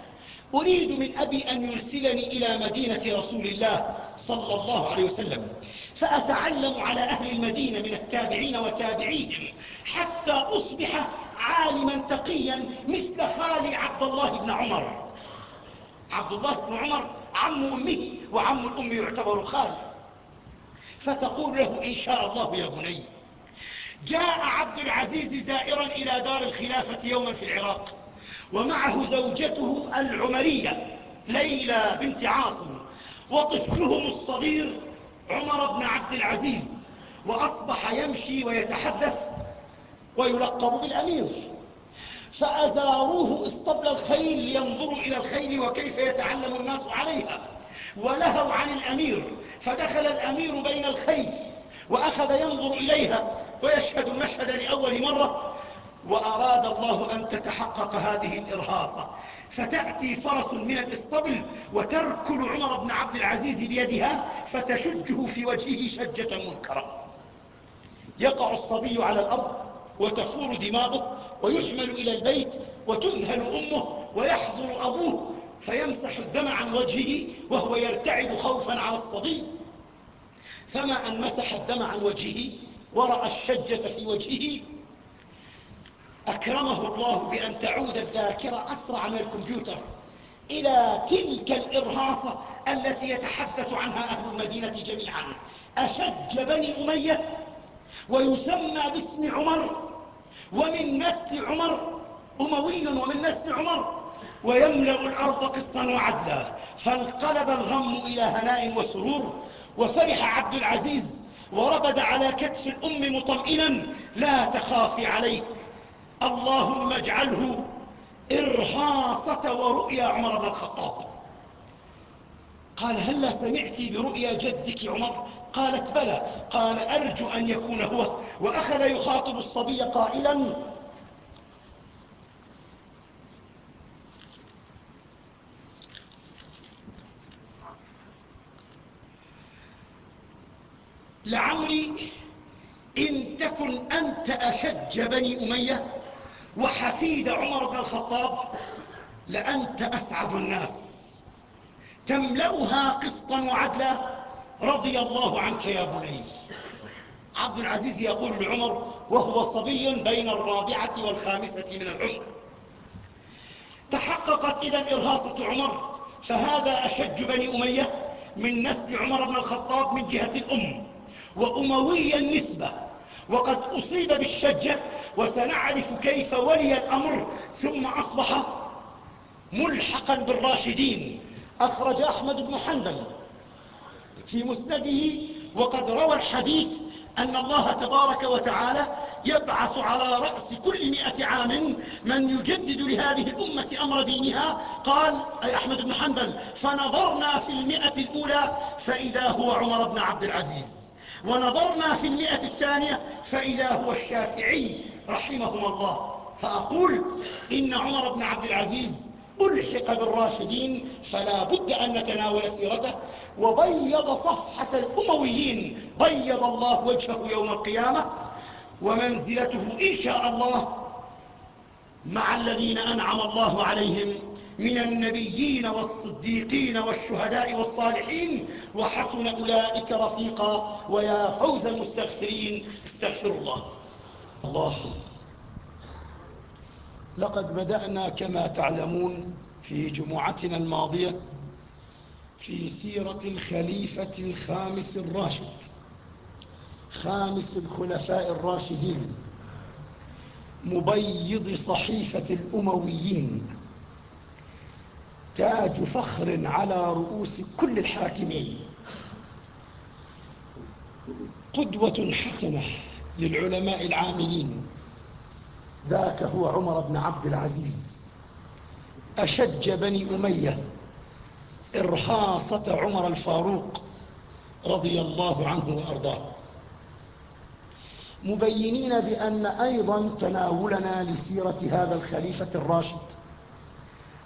أريد من أبي أن يرسلني إلى مدينة رسول الله صلى الله عليه وسلم فأتعلم على أهل المدينة من التابعين وتابعيهم حتى أصبح عالما تقيا مثل خالي عبد الله بن عمر. عبد الله بن عمر عم أمه وعم الأم يعتبر خال فتقول له إن شاء الله يا بني جاء عبد العزيز زائرا إلى دار الخلافة يوما في العراق. ومعه زوجته العمرية ليلى بنت عاصم وطفلهم الصغير عمر بن عبد العزيز وأصبح يمشي ويتحدث ويلقب بالأمير. فأزاروه اسطبل الخيل لينظروا إلى الخيل وكيف يتعلم الناس عليها. ولهوا عن الأمير فدخل الأمير بين الخيل وأخذ ينظر إليها ويشهد المشهد لأول مرة وأراد الله أن تتحقق هذه الإرهاصة. فتأتي فرس من الإسطبل وتركل عمر بن عبد العزيز بيدها فتشجه في وجهه شجة منكرة. يقع الصبي على الأرض وتفور دماغه ويحمل إلى البيت وتذهل أمه ويحضر أبوه فيمسح الدم عن وجهه وهو يرتعد خوفا على الصبي. فما أن مسح الدم عن وجهه ورأى الشجة في وجهه أكرمه الله بأن تعود الذاكرة أسرع من الكمبيوتر إلى تلك الإرهاصة التي يتحدث عنها أهل المدينة جميعا. أشج بني أمية ويسمى باسم عمر ومن نسل عمر أموي ومن نسل عمر ويملأ الأرض قسطا وعدلا. فانقلب الغم إلى هناء وسرور وفرح عبد العزيز وربد على كتف الأم مطمئنا لا تخافي عليه اللهم اجعله إرهاصة ورؤيا عمر بن الخطاب. قال هلا سمعت برؤيا جدك عمر؟ قالت بلى. قال أرجو أن يكون هو. وأخذ يخاطب الصبي قائلا لعمري إن تكن أنت أشج بني أمية وحفيد عمر بن الخطاب لأنت أسعد الناس. تملأها قسطا وعدلا رضي الله عنك يا بني. عبد العزيز يقول لعمر وهو صبي بين الرابعة والخامسة من العمر. تحققت إذا إرهاصة عمر فهذا أشج بني أمية من نسل عمر بن الخطاب من جهة الأم وأموي النسبة. وقد أصيب بالشجة وسنعرف كيف ولي الأمر ثم أصبح ملحقا بالراشدين. أخرج أحمد بن حنبل في مسنده وقد روى الحديث أن الله تبارك وتعالى يبعث على رأس كل مئة عام من يجدد لهذه الأمة أمر دينها. قال أي أحمد بن حنبل فنظرنا في المئة الأولى فإذا هو عمر بن عبد العزيز. ونظرنا في المئة الثانية فإذا هو الشافعي رحمهما الله. فأقول إن عمر بن عبد العزيز ألحق بالراشدين فلا بد أن نتناول سيرته. وبيض صفحة الأمويين بيض الله وجهه يوم القيامة ومنزلته إن شاء الله مع الذين أنعم الله عليهم من النبيين والصديقين والشهداء والصالحين وحسن أولئك رفيقا ويا فوز المستغفرين. استغفر الله. الله. لقد بدأنا كما تعلمون في جمعتنا الماضية في سيرة الخليفة الخامس الراشد. خامس الخلفاء الراشدين. مبيض صحيفة الأمويين. تاج فخر على رؤوس كل الحاكمين. قدوة حسنة للعلماء العاملين. ذاك هو عمر بن عبد العزيز. أشج بني أمية إرهاصة عمر الفاروق رضي الله عنه وأرضاه. مبينين بأن أيضا تناولنا لسيرة هذا الخليفة الراشد.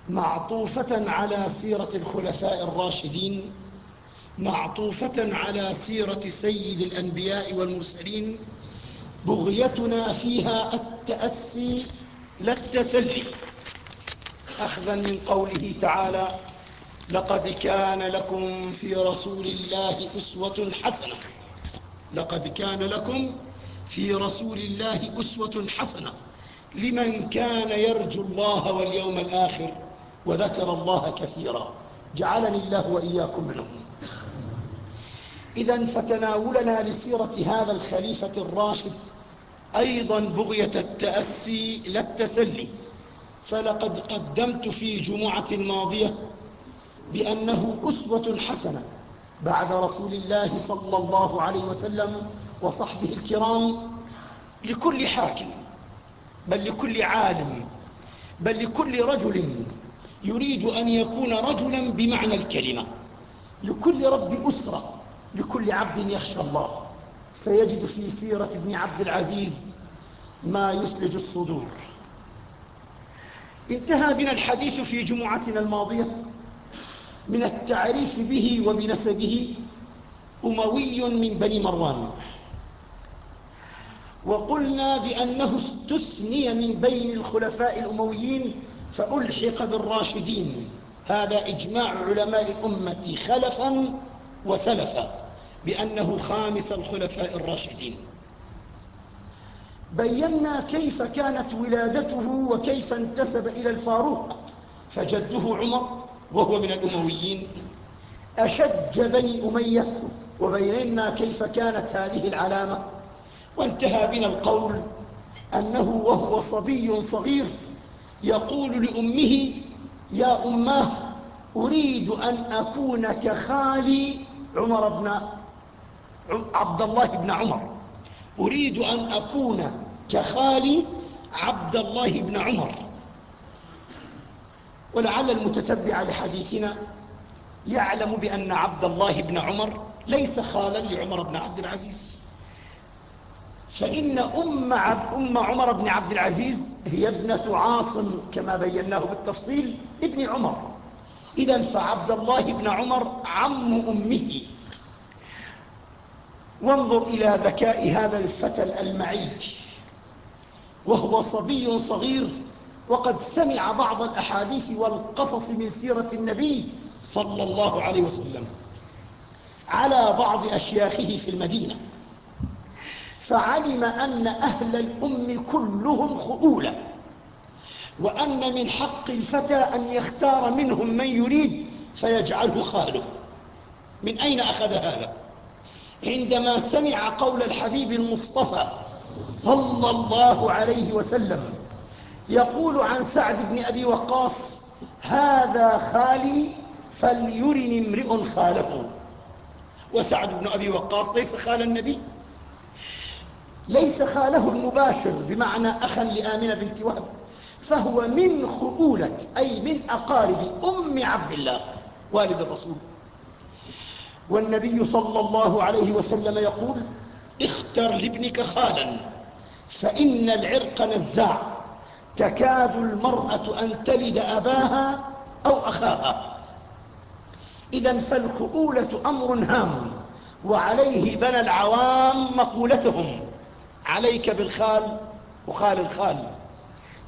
معطوفة على سيرة الخلفاء الراشدين معطوفة على سيرة سيد الأنبياء والمرسلين بغيتنا فيها التأسي لا التسلي. أخذا من قوله تعالى لقد كان لكم في رسول الله أسوة حسنة. لقد كان لكم في رسول الله أسوة حسنة. لمن كان يرجو الله واليوم الآخر؟ وذكر الله كثيرا. جعلني الله وإياكم منهم. إذا فتناولنا لسيرة هذا الخليفة الراشد. أيضا بغية التأسي لا التسلي. فلقد قدمت في جمعة ماضية بأنه أسوة حسنة بعد رسول الله صلى الله عليه وسلم وصحبه الكرام لكل حاكم بل لكل عالم بل لكل رجل يريد أن يكون رجلا بمعنى الكلمة. لكل رب أسرة لكل عبد يخشى الله. سيجد في سيرة ابن عبد العزيز ما يسلج الصدور. انتهى بنا الحديث في جمعتنا الماضية من التعريف به وبنسبه أموي من بني مروان. وقلنا بأنه استثني من بين الخلفاء الأمويين فألحق بالراشدين. هذا إجماع علماء الأمة خلفا وسلفا بأنه خامس الخلفاء الراشدين. بينا كيف كانت ولادته وكيف انتسب إلى الفاروق. فجده عمر وهو من الأمويين. أشج بني أمية وبينا كيف كانت هذه العلامة. وانتهى بنا القول أنه وهو صبي صغير يقول لأمه يا أماه أريد أن أكون كخالي عمر بن عبد الله بن عمر. أريد أن أكون كخالي عبد الله بن عمر. ولعل المتتبع لحديثنا يعلم بأن عبد الله بن عمر ليس خالا لعمر بن عبد العزيز. فإن أم, أم عمر بن عبد العزيز هي ابنة عاصم كما بيناه بالتفصيل ابن عمر. إذا فعبد الله بن عمر عم أمه. وانظر إلى ذكاء هذا الفتى الألمعي وهو صبي صغير وقد سمع بعض الأحاديث والقصص من سيرة النبي صلى الله عليه وسلم على بعض أشياخه في المدينة. فعلم أن أهل الأم كلهم خؤولة وأن من حق الفتى أن يختار منهم من يريد فيجعله خاله. من أين أخذ هذا؟ عندما سمع قول الحبيب المصطفى صلى الله عليه وسلم يقول عن سعد بن أبي وقاص هذا خالي فليرني امرئ خاله. وسعد بن أبي وقاص ليس خال النبي. ليس خاله المباشر بمعنى أخا لآمنة بنت وهب فهو من خؤولة أي من أقارب أم عبد الله والد الرسول. والنبي صلى الله عليه وسلم يقول اختر لابنك خالا فإن العرق نزاع تكاد المرأة أن تلد أباها أو أخاها. إذا فالخؤولة أمر هام وعليه بنى العوام مقولتهم. عليك بالخال وخال الخال.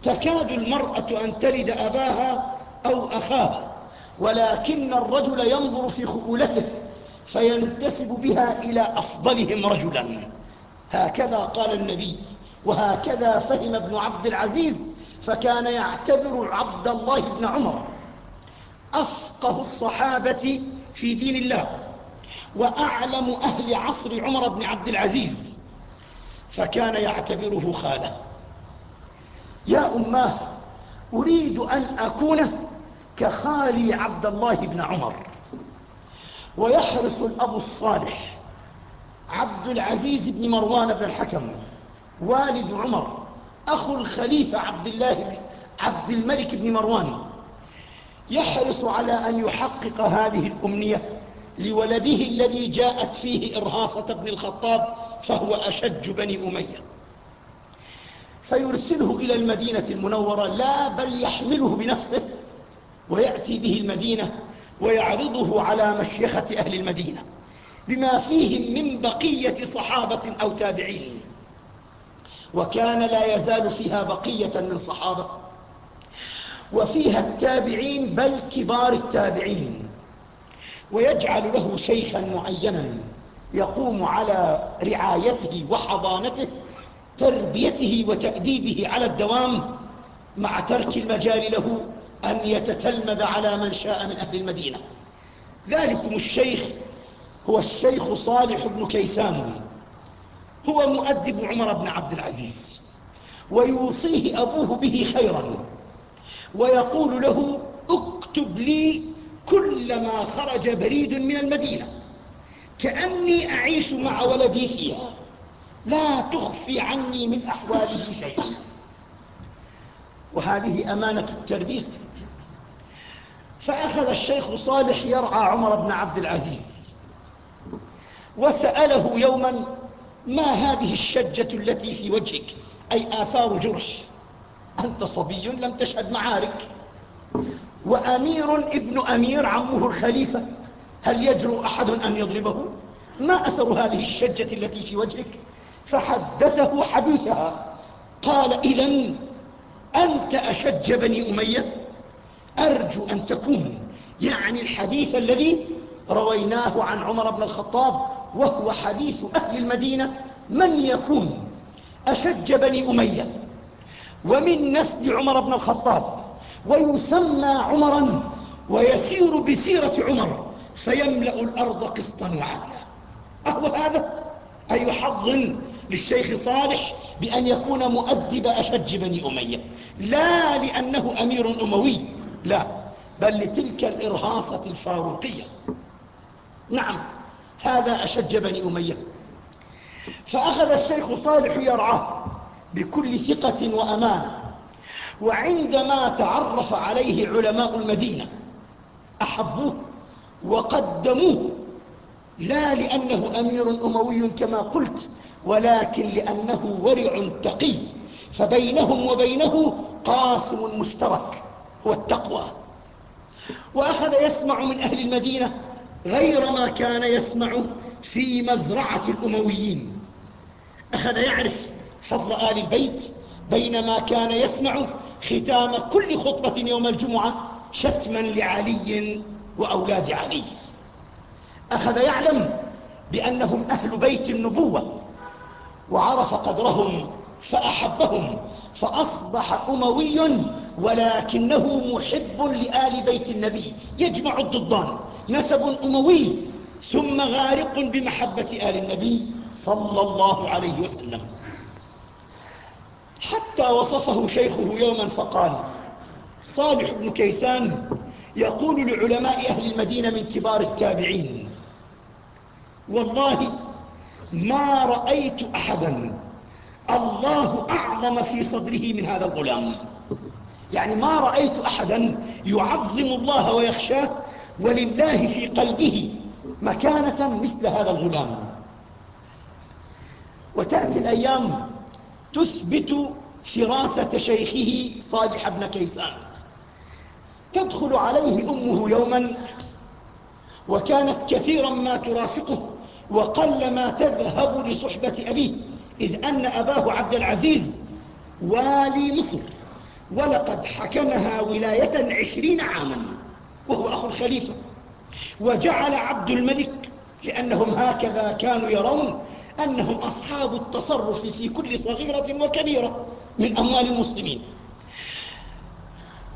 تكاد المرأة أن تلد أباها أو أخاها ولكن الرجل ينظر في خؤولته فينتسب بها إلى أفضلهم رجلا. هكذا قال النبي وهكذا فهم ابن عبد العزيز فكان يعتبر عبد الله بن عمر. أفقه الصحابة في دين الله وأعلم أهل عصر عمر بن عبد العزيز. فكان يعتبره خاله يا أماه أريد أن أكون كخالي عبد الله بن عمر. ويحرص الأب الصالح عبد العزيز بن مروان بن الحكم والد عمر أخو الخليفة عبد الله عبد الملك بن مروان. يحرص على أن يحقق هذه الأمنية. لولده الذي جاءت فيه إرهاصة بن الخطاب فهو أشج بني أمية. فيرسله إلى المدينة المنورة لا بل يحمله بنفسه ويأتي به المدينة ويعرضه على مشيخة أهل المدينة بما فيهم من بقية صحابة أو تابعين. وكان لا يزال فيها بقية من صحابة. وفيها التابعين بل كبار التابعين. ويجعل له شيخا معينا يقوم على رعايته وحضانته تربيته وتأديبه على الدوام مع ترك المجال له أن يتتلمذ على من شاء من أهل المدينة. ذلكم الشيخ هو الشيخ صالح بن كيسان. هو مؤدب عمر بن عبد العزيز ويوصيه أبوه به خيرا ويقول له اكتب لي كلما خرج بريد من المدينة كأني أعيش مع ولدي فيها. لا تخفي عني من أحواله شيئا. وهذه أمانة التربية. فأخذ الشيخ صالح يرعى عمر بن عبد العزيز وسأله يوما ما هذه الشجة التي في وجهك؟ أي آثار جرح؟ أنت صبي لم تشهد معارك. وأمير ابن أمير عمه الخليفة. هل يجرؤ أحد أن يضربه؟ ما أثر هذه الشجة التي في وجهك؟ فحدثه حديثها. قال إذا أنت أشج بني أمية؟ أرجو أن تكون. يعني الحديث الذي رويناه عن عمر بن الخطاب وهو حديث أهل المدينة. من يكون أشج بني أمية؟ ومن نسل عمر بن الخطاب. ويسمى عمرا ويسير بسيرة عمر فيملأ الأرض قسطا وعدلا. أهو هذا أي حظ للشيخ صالح بأن يكون مؤدب أشج بني أمية. لا لأنه أمير أموي لا بل لتلك الإرهاصة الفاروقية. نعم هذا أشج بني أمية. فأخذ الشيخ صالح يرعاه بكل ثقة وأمانة. وعندما تعرف عليه علماء المدينة أحبوه وقدموه لا لأنه أمير أموي كما قلت ولكن لأنه ورع تقي فبينهم وبينه قاسم مشترك هو التقوى. وأخذ يسمع من أهل المدينة غير ما كان يسمع في مزرعة الأمويين. أخذ يعرف فضل آل البيت بينما كان يسمع ختام كل خطبة يوم الجمعة شتما لعلي وأولاد علي. أخذ يعلم بأنهم أهل بيت النبوة وعرف قدرهم فأحبهم فأصبح أموي ولكنه محب لآل بيت النبي. يجمع الضدان نسب أموي ثم غارق بمحبة آل النبي صلى الله عليه وسلم. حتى وصفه شيخه يوما فقال صالح بن كيسان يقول لعلماء أهل المدينة من كبار التابعين والله ما رأيت أحدا الله أعظم في صدره من هذا الغلام. يعني ما رأيت أحدا يعظم الله ويخشاه ولله في قلبه مكانة مثل هذا الغلام. وتأتي الأيام تثبت فراسة شيخه صالح بن كيسان. تدخل عليه أمه يوما وكانت كثيرا ما ترافقه وقل ما تذهب لصحبة أبيه إذ أن أباه عبد العزيز والي مصر ولقد حكمها ولاية عشرين عاما وهو أخو الخليفة. وجعل عبد الملك لأنهم هكذا كانوا يرون أنهم أصحاب التصرف في كل صغيرة وكبيرة من أموال المسلمين.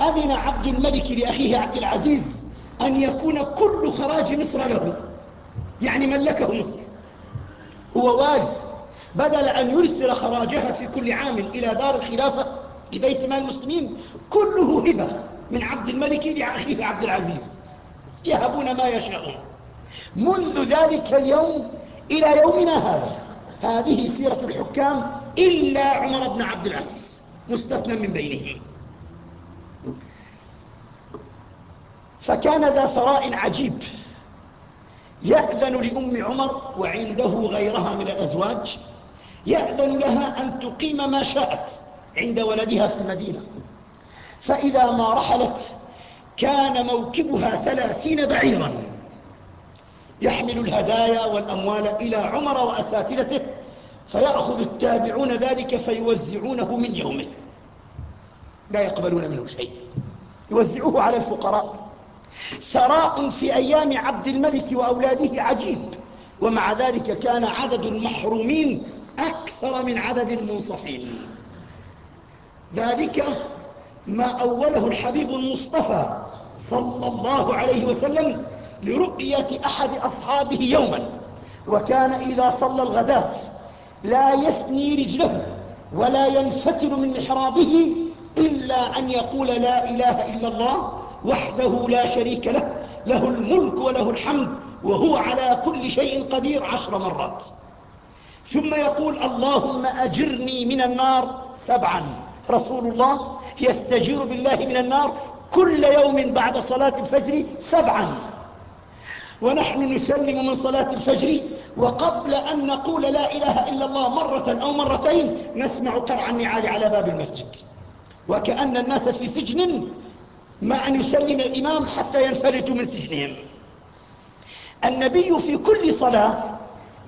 أذن عبد الملك لأخيه عبد العزيز أن يكون كل خراج مصر له يعني ملكه مصر. هو والي بدل أن يرسل خراجها في كل عام إلى دار الخلافة لبيت مال المسلمين كله هبة من عبد الملك لأخيه عبد العزيز. يهبون ما يشاءون. منذ ذلك اليوم إلى يومنا هذا. هذه سيرة الحكام إلا عمر بن عبد العزيز مستثنى من بينهم فكان ذا ثراء عجيب. يأذن لأم عمر وعنده غيرها من الأزواج. يأذن لها أن تقيم ما شاءت عند ولدها في المدينة. فإذا ما رحلت كان موكبها ثلاثين بعيرا. يحمل الهدايا والأموال إلى عمر وأساتذته فيأخذ التابعون ذلك فيوزعونه من يومه. لا يقبلون منه شيء. يوزعوه على الفقراء. ثراء في أيام عبد الملك وأولاده عجيب. ومع ذلك كان عدد المحرومين أكثر من عدد المنصفين. ذلك ما أوله الحبيب المصطفى صلى الله عليه وسلم لرؤية أحد أصحابه يوما وكان إذا صلى الغداة لا يثني رجله ولا ينفتل من محرابه إلا أن يقول لا إله إلا الله وحده لا شريك له له الملك وله الحمد وهو على كل شيء قدير عشر مرات. ثم يقول اللهم أجرني من النار سبعا. رسول الله يستجير بالله من النار كل يوم بعد صلاة الفجر سبعا. ونحن نسلم من صلاة الفجر وقبل أن نقول لا إله إلا الله مرة أو مرتين نسمع قرع النعال على باب المسجد. وكأن الناس في سجن مع أن يسلم الإمام حتى ينفلتوا من سجنهم. النبي في كل صلاة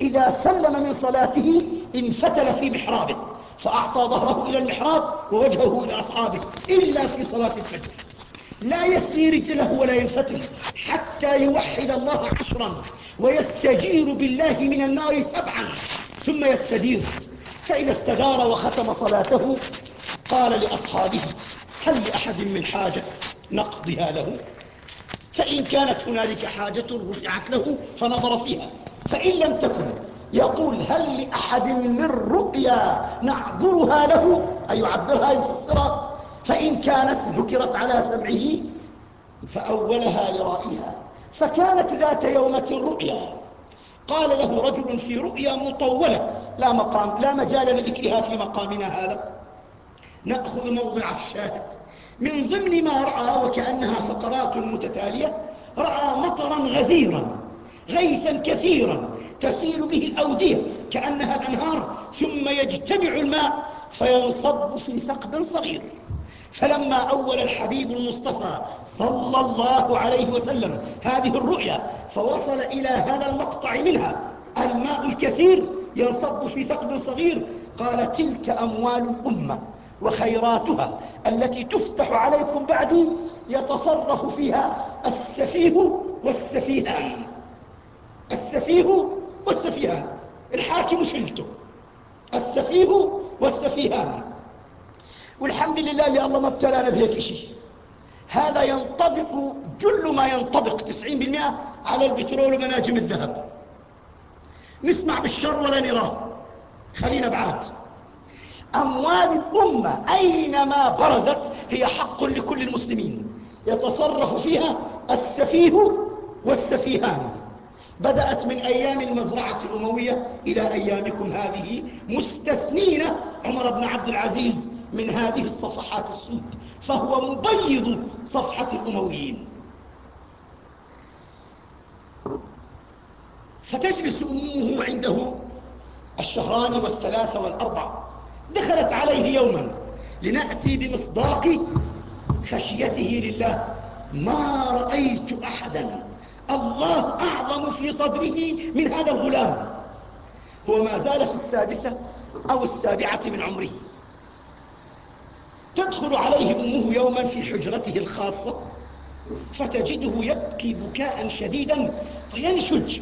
إذا سلم من صلاته انفتل في محرابه فأعطى ظهره إلى المحراب ووجهه إلى أصحابه إلا في صلاة الفجر. لا يثني رجله ولا ينفتل حتى يوحد الله عشرا ويستجير بالله من النار سبعا ثم يستدير. فإذا استدار وختم صلاته قال لأصحابه هل لأحد من حاجة نقضها له؟ فإن كانت هنالك حاجة رفعت له فنظر فيها. فإن لم تكن يقول هل لأحد من رؤيا نعذرها له؟ أي يعبرها يفسرها؟ فإن كانت ذكرت على سمعه فأولها لرائها. فكانت ذات يومة رؤيا. قال له رجل في رؤيا مطولة لا, مقام لا مجال لذكرها في مقامنا هذا. نأخذ موضع الشاهد. من ضمن ما رأى وكأنها فقرات متتالية رأى مطرا غزيرا غيثا كثيرا تسير به الأودية كأنها الأنهار ثم يجتمع الماء فينصب في ثقب صغير. فلما أول الحبيب المصطفى صلى الله عليه وسلم هذه الرؤيا فوصل إلى هذا المقطع منها. الماء الكثير ينصب في ثقب صغير. قال تلك أموال الأمة وخيراتها التي تفتح عليكم بعدي يتصرف فيها السفيه والسفيهان. السفيه والسفيهان. الحاكم شلته. السفيه والسفيهان. والحمد لله اللي الله ما ابتلانا بهيك شيء هذا ينطبق جل ما ينطبق 90% على البترول ومناجم الذهب. نسمع بالشر ولا نراه؟ خلينا بعاد أموال الأمة أينما برزت هي حق لكل المسلمين. يتصرف فيها السفيه والسفيهان. بدأت من أيام المزرعة الأموية إلى أيامكم هذه مستثنين عمر بن عبد العزيز من هذه الصفحات السود فهو مبيض صفحة الأمويين. فتجلس أمه عنده الشهران والثلاثة والأربع. دخلت عليه يوما لنأتي بمصداق خشيته لله. ما رأيت أحدا الله أعظم في صدره من هذا الغلام. هو ما زال في السادسة أو السابعة من عمره. تدخل عليه أمه يوما في حجرته الخاصة فتجده يبكي بكاء شديدا وينشج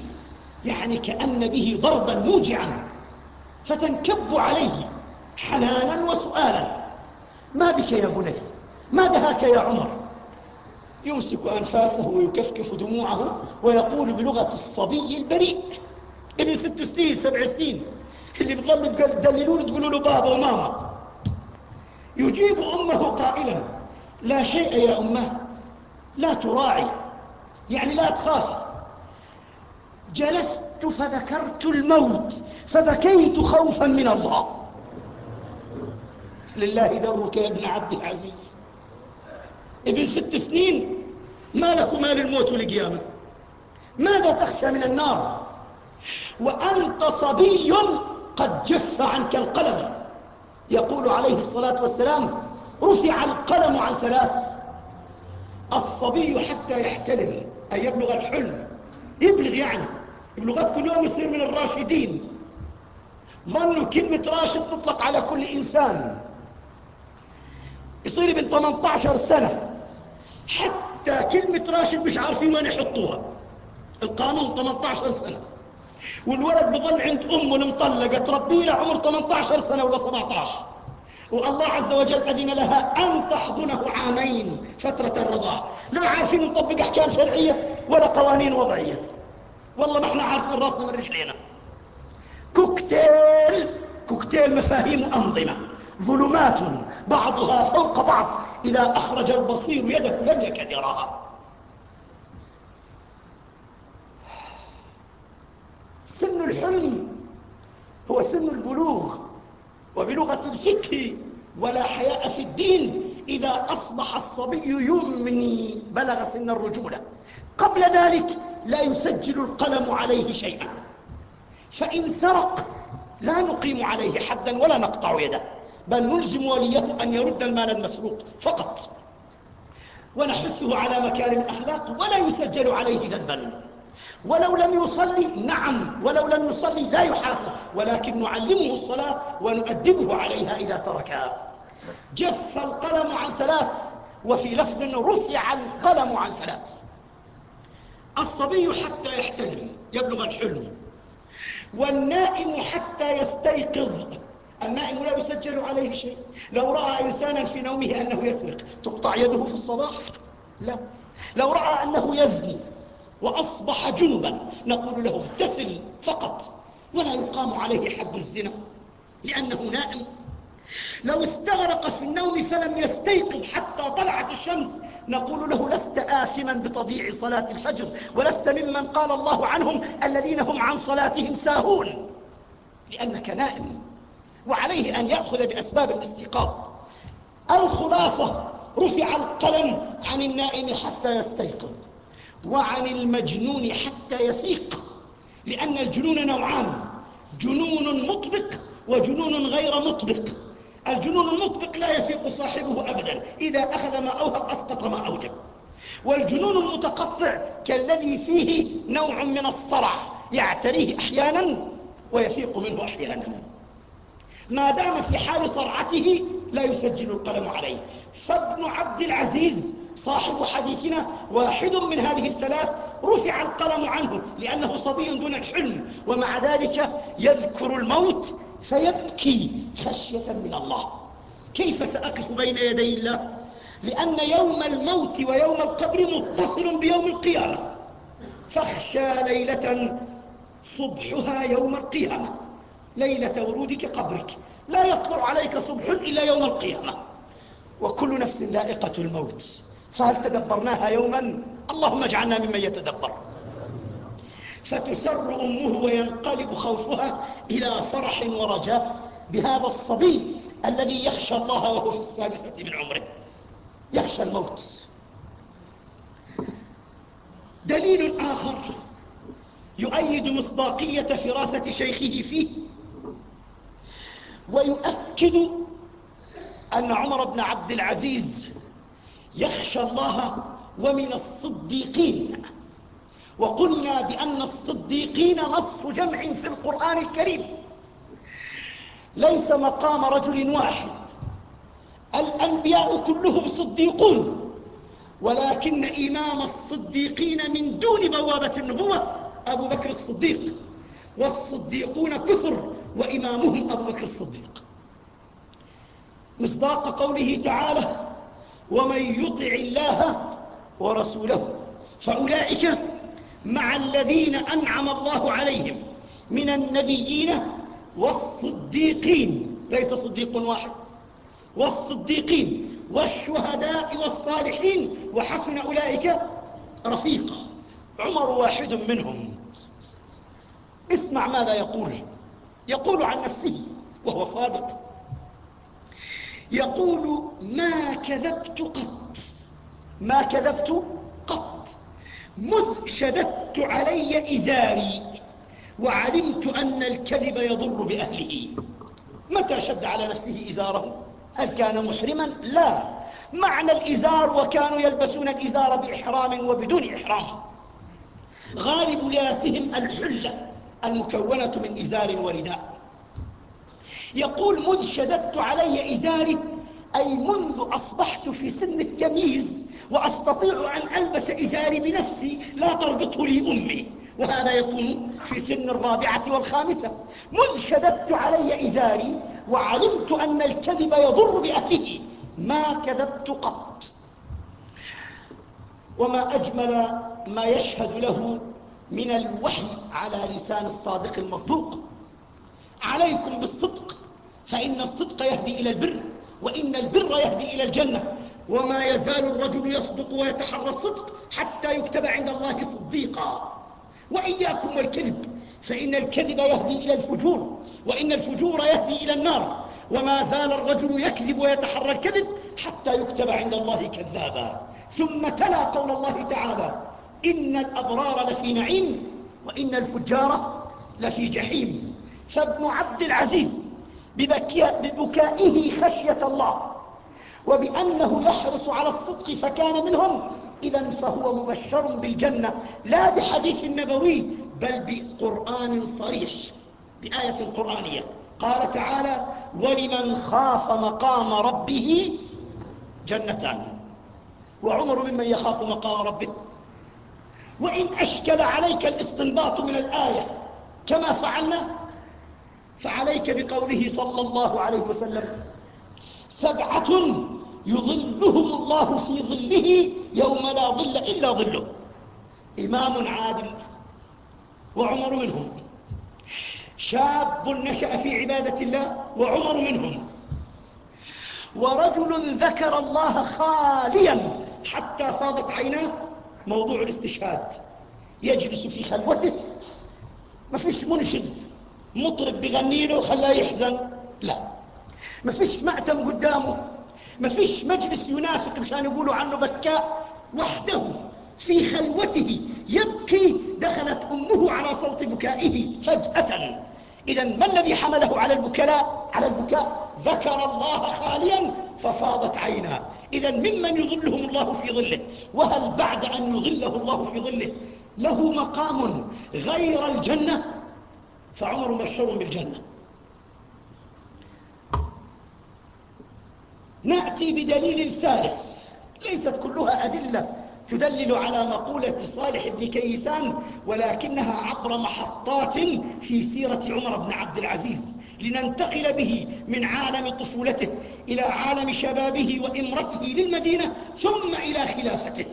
يعني كأن به ضربا موجعا فتنكب عليه حنانا وسؤالا. ما بك يا بني؟ ما دهاك يا عمر؟ يمسك أنفاسه ويكفكف دموعه ويقول بلغة الصبي البريء ابن ست سنين سبع سنين اللي بظلوا تدللون تقولوا له بابا وماما. يجيب أمه قائلا لا شيء يا أمة لا تراعي يعني لا تخافي جلست فذكرت الموت فبكيت خوفا من الله. لله درك يا ابن عبد العزيز. ابن ست سنين ما لك مال الموت والقيامة ماذا تخشى من النار؟ وأنت صبي قد جف عنك القلم. يقول عليه الصلاة والسلام رفع القلم عن ثلاث. الصبي حتى يحتلم أي يبلغ الحلم. يبلغ يعني بلغات كل يوم يصير من الراشدين. ظنوا كلمة راشد تطلق على كل إنسان. يصير ابن 18 سنة. حتى كلمة راشد مش عارفين وين يحطوها. القانون 18 سنة. والولد بظل عند أمه المطلقة تربيه لعمر 18 سنة ولا 17 والله عز وجل أذن لها أن تحضنه عامين فترة الرضاع. لا عارفين نطبق أحكام شرعية ولا قوانين وضعية. والله ما إحنا عارفين راسنا من رجلينا كوكتيل كوكتيل مفاهيم وأنظمة ظلمات بعضها فوق بعض إذا أخرج البصير يده لم يكد يراها. سن الحلم هو سن البلوغ. وبلغة الفكر ولا حياء في الدين إذا أصبح الصبي يمني. بلغ سن الرجولة. قبل ذلك لا يسجل القلم عليه شيئا. فإن سرق لا نقيم عليه حدا ولا نقطع يده. بل نلزم وليه أن يرد المال المسروق فقط. ونحثه على مكارم الأخلاق ولا يسجل عليه ذنبا. ولو لم يصلي نعم ولو لم يصلي لا يحاسب ولكن نعلمه الصلاة ونؤدبه عليها إذا تركها. جف القلم عن ثلاث وفي لفظ رفع القلم عن ثلاث. الصبي حتى يحتلم يبلغ الحلم. والنائم حتى يستيقظ. النائم لا يسجل عليه شيء. لو رأى إنسانا في نومه أنه يسرق تقطع يده في الصباح؟ لا. لو رأى أنه يزني وأصبح جنبا. نقول له اغتسل فقط. ولا يقام عليه حد الزنا. لأنه نائم. لو استغرق في النوم فلم يستيقظ حتى طلعت الشمس نقول له لست آثما بتضييع صلاة الفجر ولست ممن قال الله عنهم الذين هم عن صلاتهم ساهون. لأنك نائم. وعليه أن يأخذ بأسباب الاستيقاظ. الخلاصة رفع القلم عن النائم حتى يستيقظ. وعن المجنون حتى يفيق لأن الجنون نوعان جنون مطبق وجنون غير مطبق. الجنون المطبق لا يفيق صاحبه أبدا إذا أخذ ما أوهب أسقط ما أوجب. والجنون المتقطع كالذي فيه نوع من الصرع يعتريه أحيانا ويفيق منه أحيانا. ما دام في حال صرعته لا يسجل القلم عليه. فابن عبد العزيز صاحب حديثنا واحد من هذه الثلاث رفع القلم عنه لأنه صبي دون الحلم ومع ذلك يذكر الموت فيبكي خشية من الله. كيف سأقف بين يدي الله؟ لأن يوم الموت ويوم القبر متصل بيوم القيامة. فاخشى ليلة صبحها يوم القيامة. ليلة ورودك قبرك. لا يطلع عليك صبح إلا يوم القيامة. وكل نفس لائقة الموت. فهل تدبرناها يوما. اللهم اجعلنا ممن يتدبر. فتسر أمه وينقلب خوفها إلى فرح ورجاء بهذا الصبي الذي يخشى الله وهو في السادسة من عمره. يخشى الموت. دليل آخر يؤيد مصداقية فراسة شيخه فيه ويؤكد أن عمر بن عبد العزيز يخشى الله ومن الصديقين. وقلنا بأن الصديقين نصف جمع في القرآن الكريم. ليس مقام رجل واحد. الأنبياء كلهم صديقون. ولكن إمام الصديقين من دون بوابة النبوة أبو بكر الصديق. والصديقون كثر وإمامهم أبو بكر الصديق. مصداق قوله تعالى ومن يطع الله ورسوله فأولئك مع الذين أنعم الله عليهم من النبيين والصديقين ليس صديق واحد. والصديقين والشهداء والصالحين وحسن أولئك رفيقا عمر واحد منهم. اسمع ماذا يقول. يقول عن نفسه وهو صادق. يقول ما كذبت قط. ما كذبت قط. مذ شددت علي إزاري وعلمت أن الكذب يضر بأهله. متى شد على نفسه إزاره؟ هل كان محرما؟ لا. معنى الإزار وكانوا يلبسون الإزار بإحرام وبدون إحرام. غالب لباسهم الحلة المكونة من إزار ورداء. يقول مذ شددت علي إزاري أي منذ أصبحت في سن التمييز وأستطيع أن ألبس إزاري بنفسي لا تربطه لي أمي. وهذا يكون في سن الرابعة والخامسة. مذ شددت علي إزاري وعلمت أن الكذب يضر بأهله ما كذبت قط. وما أجمل ما يشهد له من الوحي على لسان الصادق المصدوق. عليكم بالصدق. فإن الصدق يهدي إلى البر وإن البر يهدي إلى الجنة. وما يزال الرجل يصدق ويتحرى الصدق حتى يكتب عند الله صديقا. وإياكم والكذب فإن الكذب يهدي إلى الفجور وإن الفجور يهدي إلى النار. وما زال الرجل يكذب ويتحرى الكذب حتى يكتب عند الله كذابا. ثم تلا قول الله تعالى إن الأبرار لفي نعيم وإن الفجار لفي جحيم. فابن عبد العزيز ببكائه خشية الله. وبأنه يحرص على الصدق فكان منهم. إذا فهو مبشر بالجنة. لا بحديث نبوي بل بقرآن صريح بآية قرآنية. قال تعالى ولمن خاف مقام ربه جنتان. وعمر ممن يخاف مقام ربه. وإن أشكل عليك الاستنباط من الآية كما فعلنا فعليك بقوله صلى الله عليه وسلم سبعة يظلهم الله في ظله يوم لا ظل إلا ظله. إمام عادل وعمر منهم. شاب نشأ في عبادة الله وعمر منهم. ورجل ذكر الله خاليا حتى فاضت عيناه. موضوع الاستشهاد. يجلس في خلوته. ما فيش منشد. مطرب بغني له خلاه يحزن. لا. ما فيش مأتم قدامه. ما فيش مجلس ينافق مشان يقولوا عنه بكاء. وحده في خلوته يبكي دخلت أمه على صوت بكائه فجأة. إذا ما الذي حمله على البكاء على البكاء. ذكر الله خاليا ففاضت عيناه. إذا ممن يظلهم الله في ظله؟ وهل بعد أن يظله الله في ظله له مقام غير الجنة؟ فعمر مبشر بالجنة. نأتي بدليل ثالث ليست كلها أدلة تدلل على مقولة صالح بن كيسان ولكنها عبر محطات في سيرة عمر بن عبد العزيز لننتقل به من عالم طفولته إلى عالم شبابه وإمرته للمدينة ثم إلى خلافته.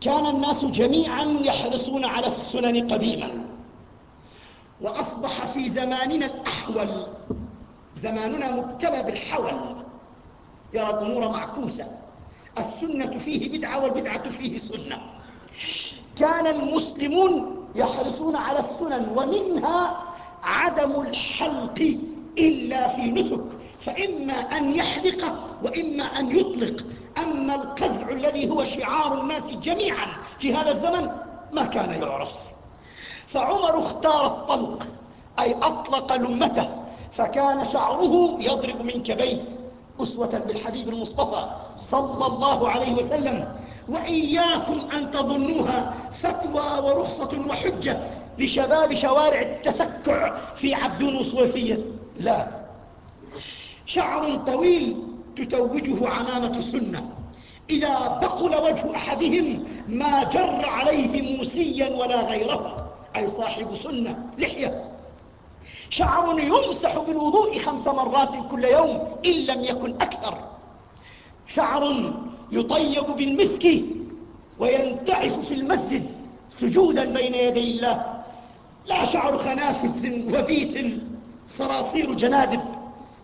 كان الناس جميعا يحرصون على السنن قديما وأصبح في زماننا الأحول زماننا مبتلى بالحول يرى الأمور معكوسة. السنة فيه بدعة والبدعة فيه سنة. كان المسلمون يحرصون على السنن ومنها عدم الحلق إلا في نسك فإما أن يحلق وإما أن يطلق. أما القزع الذي هو شعار الناس جميعا في هذا الزمن ما كان يعرف. فعمر اختار الطلق أي أطلق لمته فكان شعره يضرب من كبيه أسوة بالحبيب المصطفى صلى الله عليه وسلم. وإياكم أن تظنوها فتوى ورخصة وحجة لشباب شوارع التسكع في عبدون وصوفية لا. شعر طويل تتوجه عمامة السنة. إذا بقل وجه أحدهم ما جر عليه موسيا ولا غيره أي صاحب سنة لحية. شعر يمسح بالوضوء خمس مرات كل يوم إن لم يكن أكثر. شعر يطيب بالمسك وينتعف في المسجد سجودا بين يدي الله. لا شعر خنافس وبيت صراصير جنادب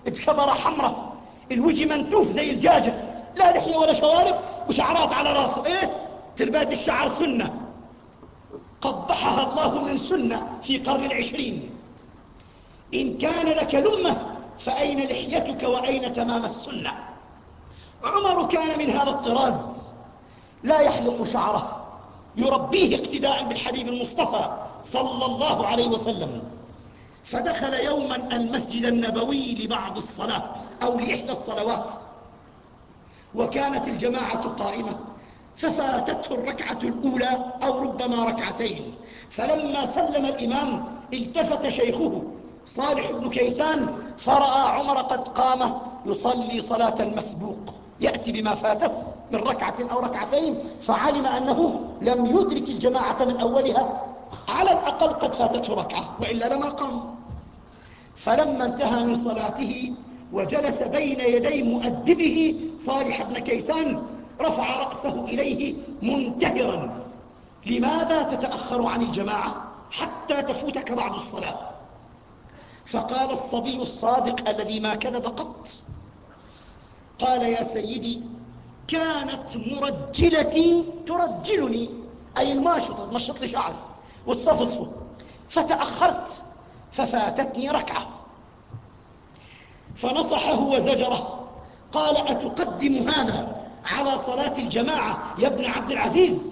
بشبرة حمراء الوجه منتوف زي الجاجة. لا لحية ولا شوارب وشعرات على راسه. إيه؟ تربات الشعر سنة. قبحها الله من سنة في قرن العشرين. إن كان لك لمة فأين لحيتك وأين تمام السنة؟ عمر كان من هذا الطراز. لا يحلق شعره. يربيه اقتداء بالحبيب المصطفى صلى الله عليه وسلم. فدخل يوما المسجد النبوي لبعض الصلاة أو لإحدى الصلوات. وكانت الجماعة قائمة ففاتته الركعة الأولى أو ربما ركعتين. فلما سلم الإمام التفت شيخه صالح بن كيسان فرأى عمر قد قام يصلي صلاة المسبوق. يأتي بما فاته من ركعة أو ركعتين فعلم أنه لم يدرك الجماعة من أولها على الأقل قد فاتته ركعة وإلا لما قام فلما انتهى من صلاته وجلس بين يدي مؤدبه صالح بن كيسان رفع رأسه إليه منتهرا. لماذا تتأخر عن الجماعة حتى تفوتك بعد الصلاة؟ فقال الصبي الصادق الذي ما كذب قط قال يا سيدي كانت مرجلتي ترجلني أي الماشطة تمشط لي شعري وتصفصفه فتأخرت ففاتتني ركعة. فنصحه وزجره قال أتقدم هذا على صلاة الجماعة يا ابن عبد العزيز؟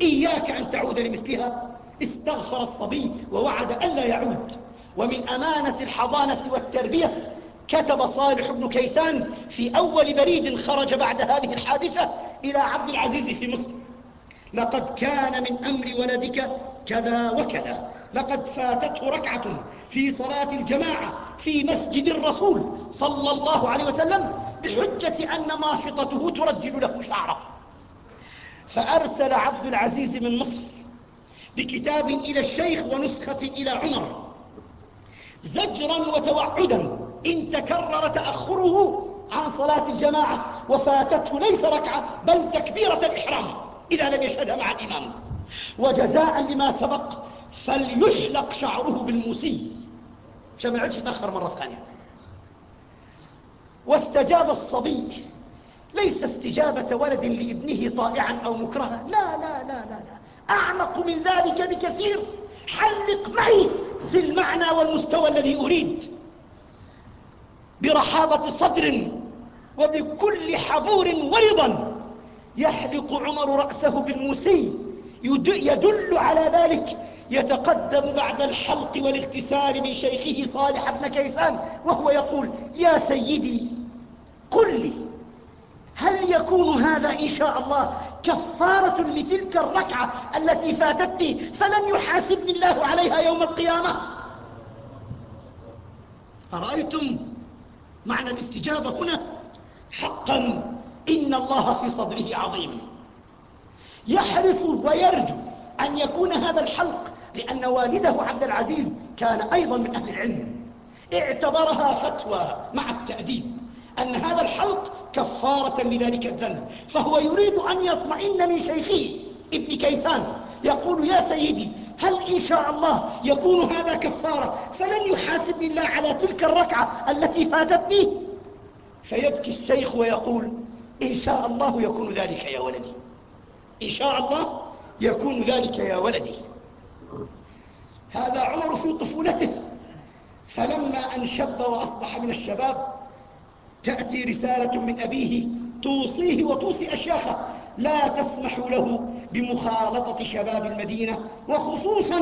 إياك أن تعود لمثلها. استغفر الصبي ووعد ألا يعود. ومن أمانة الحضانة والتربية كتب صالح بن كيسان في أول بريد خرج بعد هذه الحادثة إلى عبد العزيز في مصر لقد كان من أمر ولدك كذا وكذا. لقد فاتته ركعة في صلاة الجماعة في مسجد الرسول صلى الله عليه وسلم بحجة أن ماشطته ترجل له شعره. فأرسل عبد العزيز من مصر بكتاب إلى الشيخ ونسخة إلى عمر. زجرا وتوعدا إن تكرر تأخره عن صلاة الجماعة وفاتته ليس ركعة بل تكبيرة الإحرام إذا لم يشهدها مع الإمام. وجزاء لما سبق فليحلق شعره بالموسي. عشان ما يعودش يتأخر مرة ثانية. واستجاب الصبي ليس استجابة ولد لابنه طائعا أو مكرها. لا لا لا لا, لا. أعمق من ذلك بكثير. حلق معي في المعنى والمستوى الذي أريد. برحابة صدر وبكل حبور ورضا يحلق عمر رأسه بالمسي يدل على ذلك يتقدم بعد الحلق والاغتسال من شيخه صالح بن كيسان وهو يقول يا سيدي قل لي هل يكون هذا إن شاء الله كفارة لتلك الركعة التي فاتتني فلن يحاسبني الله عليها يوم القيامة؟ أرأيتم معنى الاستجابة هنا؟ حقا إن الله في صدره عظيم. يحرص ويرجو أن يكون هذا الحلق لأن والده عبد العزيز كان أيضا من أهل العلم. اعتبرها فتوى مع التأديب أن هذا الحلق كفارة لذلك الذنب. فهو يريد أن يطمئن من شيخه ابن كيسان يقول يا سيدي هل إن شاء الله يكون هذا كفارة؟ فلن يحاسبني الله على تلك الركعة التي فاتتني. فيبكي الشيخ ويقول إن شاء الله يكون ذلك يا ولدي. إن شاء الله يكون ذلك يا ولدي. هذا عمر في طفولته. فلما أن شب وأصبح من الشباب تأتي رسالة من أبيه توصيه وتوصي أشياخه. لا تسمح له بمخالطة شباب المدينة وخصوصا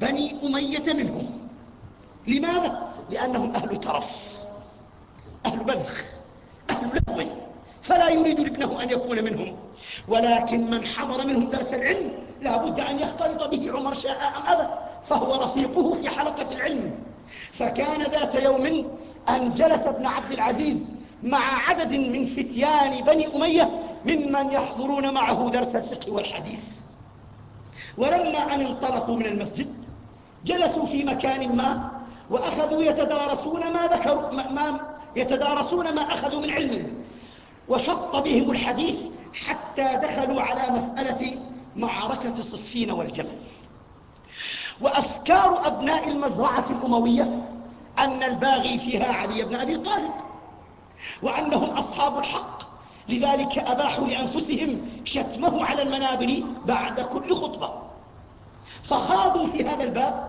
بني أمية منهم. لماذا؟ لأنهم أهل ترف أهل بذخ أهل لهو. فلا يريد لابنه أن يكون منهم. ولكن من حضر منهم درس العلم لا بد أن يختلط به عمر شاء أم أبى فهو رفيقه في حلقة العلم. فكان ذات يوم أن جلس ابن عبد العزيز مع عدد من فتيان بني أمية ممن يحضرون معه درس الفقه والحديث. ولما أن انطلقوا من المسجد جلسوا في مكان ما وأخذوا يتدارسون ما ذكروا ما يتدارسون ما أخذوا من علم. وشط بهم الحديث حتى دخلوا على مسألة معركة صفين والجمل. وأفكار أبناء المزرعة الأموية أن الباغي فيها علي بن أبي طالب وأنهم أصحاب الحق لذلك أباحوا لأنفسهم شتمه على المنابر بعد كل خطبة. فخاضوا في هذا الباب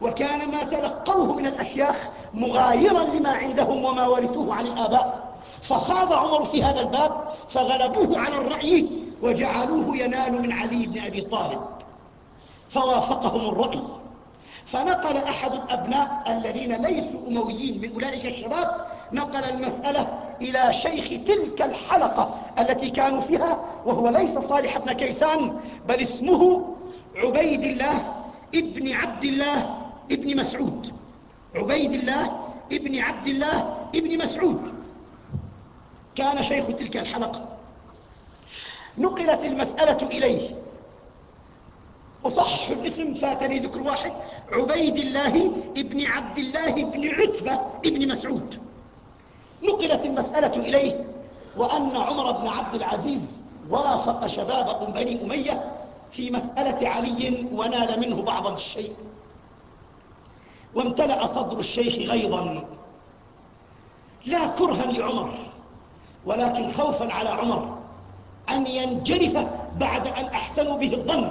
وكان ما تلقوه من الأشياخ مغايرا لما عندهم وما ورثوه عن الآباء. فخاض عمر في هذا الباب فغلبوه على الرأي وجعلوه ينال من علي بن أبي طالب. فوافقهم الرأي. فنقل أحد الأبناء الذين ليسوا أمويين من أولئك الشباب نقل المسألة إلى شيخ تلك الحلقة التي كانوا فيها وهو ليس صالح بن كيسان بل اسمه عبيد الله ابن عبد الله ابن مسعود. عبيد الله ابن عبد الله ابن مسعود. كان شيخ تلك الحلقة. نقلت المسألة إليه. وصح الاسم فاتني ذكر واحد عبيد الله ابن عبد الله بن عتبة ابن مسعود. نقلت المسألة إليه وأن عمر بن عبد العزيز وافق شباب بني أمية في مسألة علي ونال منه بعض الشيء. وامتلأ صدر الشيخ غيظا لا كرها لعمر. ولكن خوفا على عمر أن ينجرف بعد أن أحسنوا به الظن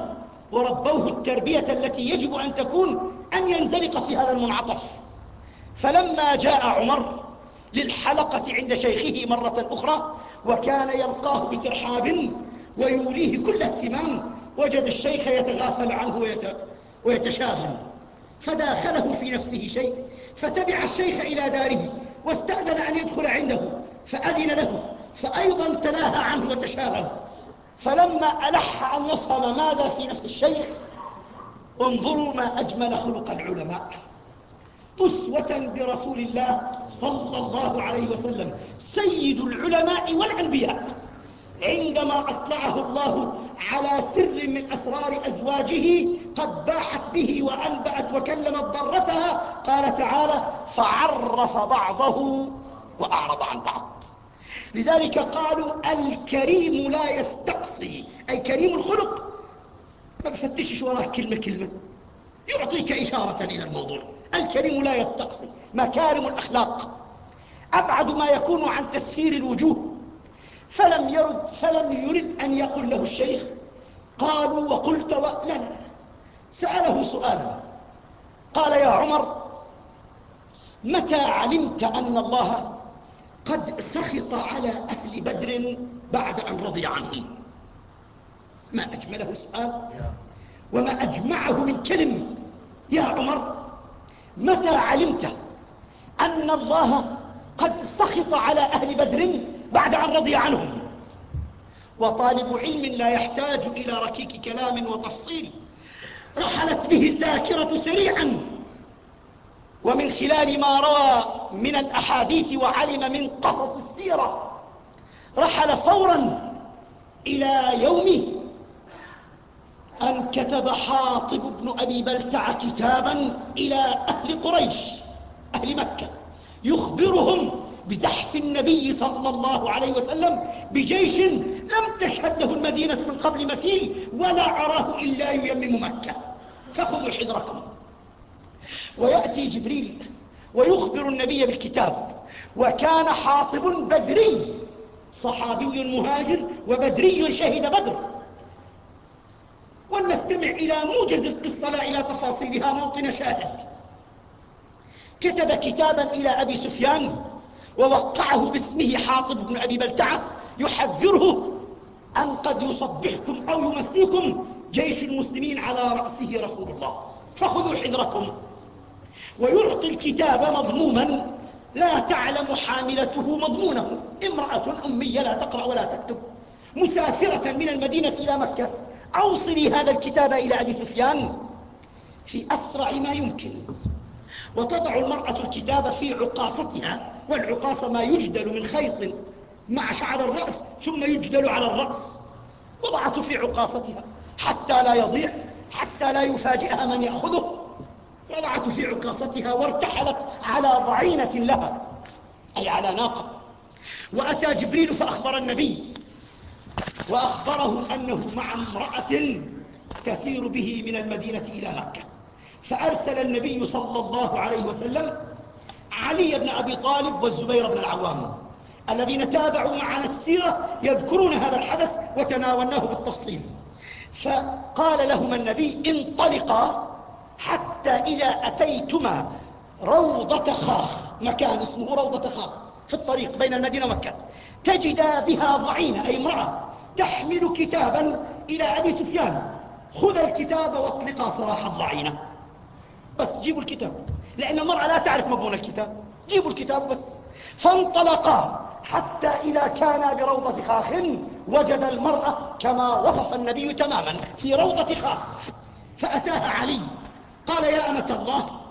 وربوه التربية التي يجب أن تكون أن ينزلق في هذا المنعطف. فلما جاء عمر للحلقة عند شيخه مرة أخرى وكان يلقاه بترحاب ويوليه كل اهتمام وجد الشيخ يتغافل عنه ويتشاغل. فداخله في نفسه شيء فتبع الشيخ إلى داره واستأذن أن يدخل عنده. فأذن له فأيضا تناهى عنه وتشاغل. فلما ألح أن يفهم ماذا في نفس الشيخ انظروا ما أجمل خلق العلماء. أسوة برسول الله صلى الله عليه وسلم سيد العلماء والأنبياء. عندما أطلعه الله على سر من أسرار أزواجه قد باحت به وأنبأت وكلمت ضرتها قال تعالى فعرف بعضه وأعرض عن بعض. لذلك قالوا الكريم لا يستقصي أي كريم الخلق. ما بفتشش وراه كلمة كلمة. يعطيك إشارة إلى الموضوع. الكريم لا يستقصي مكارم الأخلاق. أبعد ما يكون عن تسخير الوجوه. فلم يرد, فلم يرد أن يقول له الشيخ. قالوا وقلت و... لا لا. سأله سؤالا. قال يا عمر متى علمت أن الله قد سخط على أهل بدر بعد أن رضي عنهم. ما أجمله سؤال؟ وما أجمعه من كلم. يا عمر متى علمت أن الله قد سخط على أهل بدر بعد أن رضي عنهم؟ وطالب علم لا يحتاج إلى ركيك كلام وتفصيل. رحلت به الذاكرة سريعا. ومن خلال ما روى من الأحاديث وعلم من قصص السيرة رحل فورا إلى يوم أن كتب حاطب بن أبي بلتع كتابا إلى أهل قريش أهل مكة يخبرهم بزحف النبي صلى الله عليه وسلم بجيش لم تشهد له المدينة من قبل مثيل ولا أراه إلا ييمم مكة. فخذوا حذركم. ويأتي جبريل ويخبر النبي بالكتاب وكان حاطب بدري صحابي مهاجر وبدري شهد بدر. ولنستمع إلى موجز القصة لا إلى تفاصيلها موطن شاهد. كتب كتابا إلى أبي سفيان ووقعه باسمه حاطب بن أبي بلتعة يحذره أن قد يصبحكم أو يمسيكم جيش المسلمين على رأسه رسول الله. فخذوا حذركم. ويعطي الكتاب مضموما لا تعلم حاملته مضمونه. امرأة أمية لا تقرأ ولا تكتب. مسافرة من المدينة إلى مكة. أوصلي هذا الكتاب إلى أبي سفيان في أسرع ما يمكن. وتضع المرأة الكتاب في عقاصتها والعقاصة ما يجدل من خيط مع شعر الرأس ثم يجدل على الرأس. وضعته في عقاصتها حتى لا يضيع حتى لا يفاجئها من يأخذه. وضعته في عقاصتها وارتحلت على ضعينة لها أي على ناقة. وأتى جبريل فأخبر النبي. وأخبره أنه مع امرأة تسير به من المدينة إلى مكة. فأرسل النبي صلى الله عليه وسلم علي بن أبي طالب والزبير بن العوام الذين تابعوا معنا السيرة يذكرون هذا الحدث وتناولناه بالتفصيل. فقال لهما النبي انطلقا حتى إذا أتيتما روضة خاخ مكان اسمه روضة خاخ في الطريق بين المدينة ومكة تجدا بها ضعينة أي امرأة تحمل كتابا إلى أبي سفيان. خذ الكتاب واطلقا صراح الضعينة بس جيبوا الكتاب لأن المرأة لا تعرف مضمون الكتاب. جيبوا الكتاب بس. فانطلقا حتى إذا كان بروضة خاخ وجد المرأة كما وصف النبي تماما في روضة خاخ. فأتاها علي. قال يا أمة الله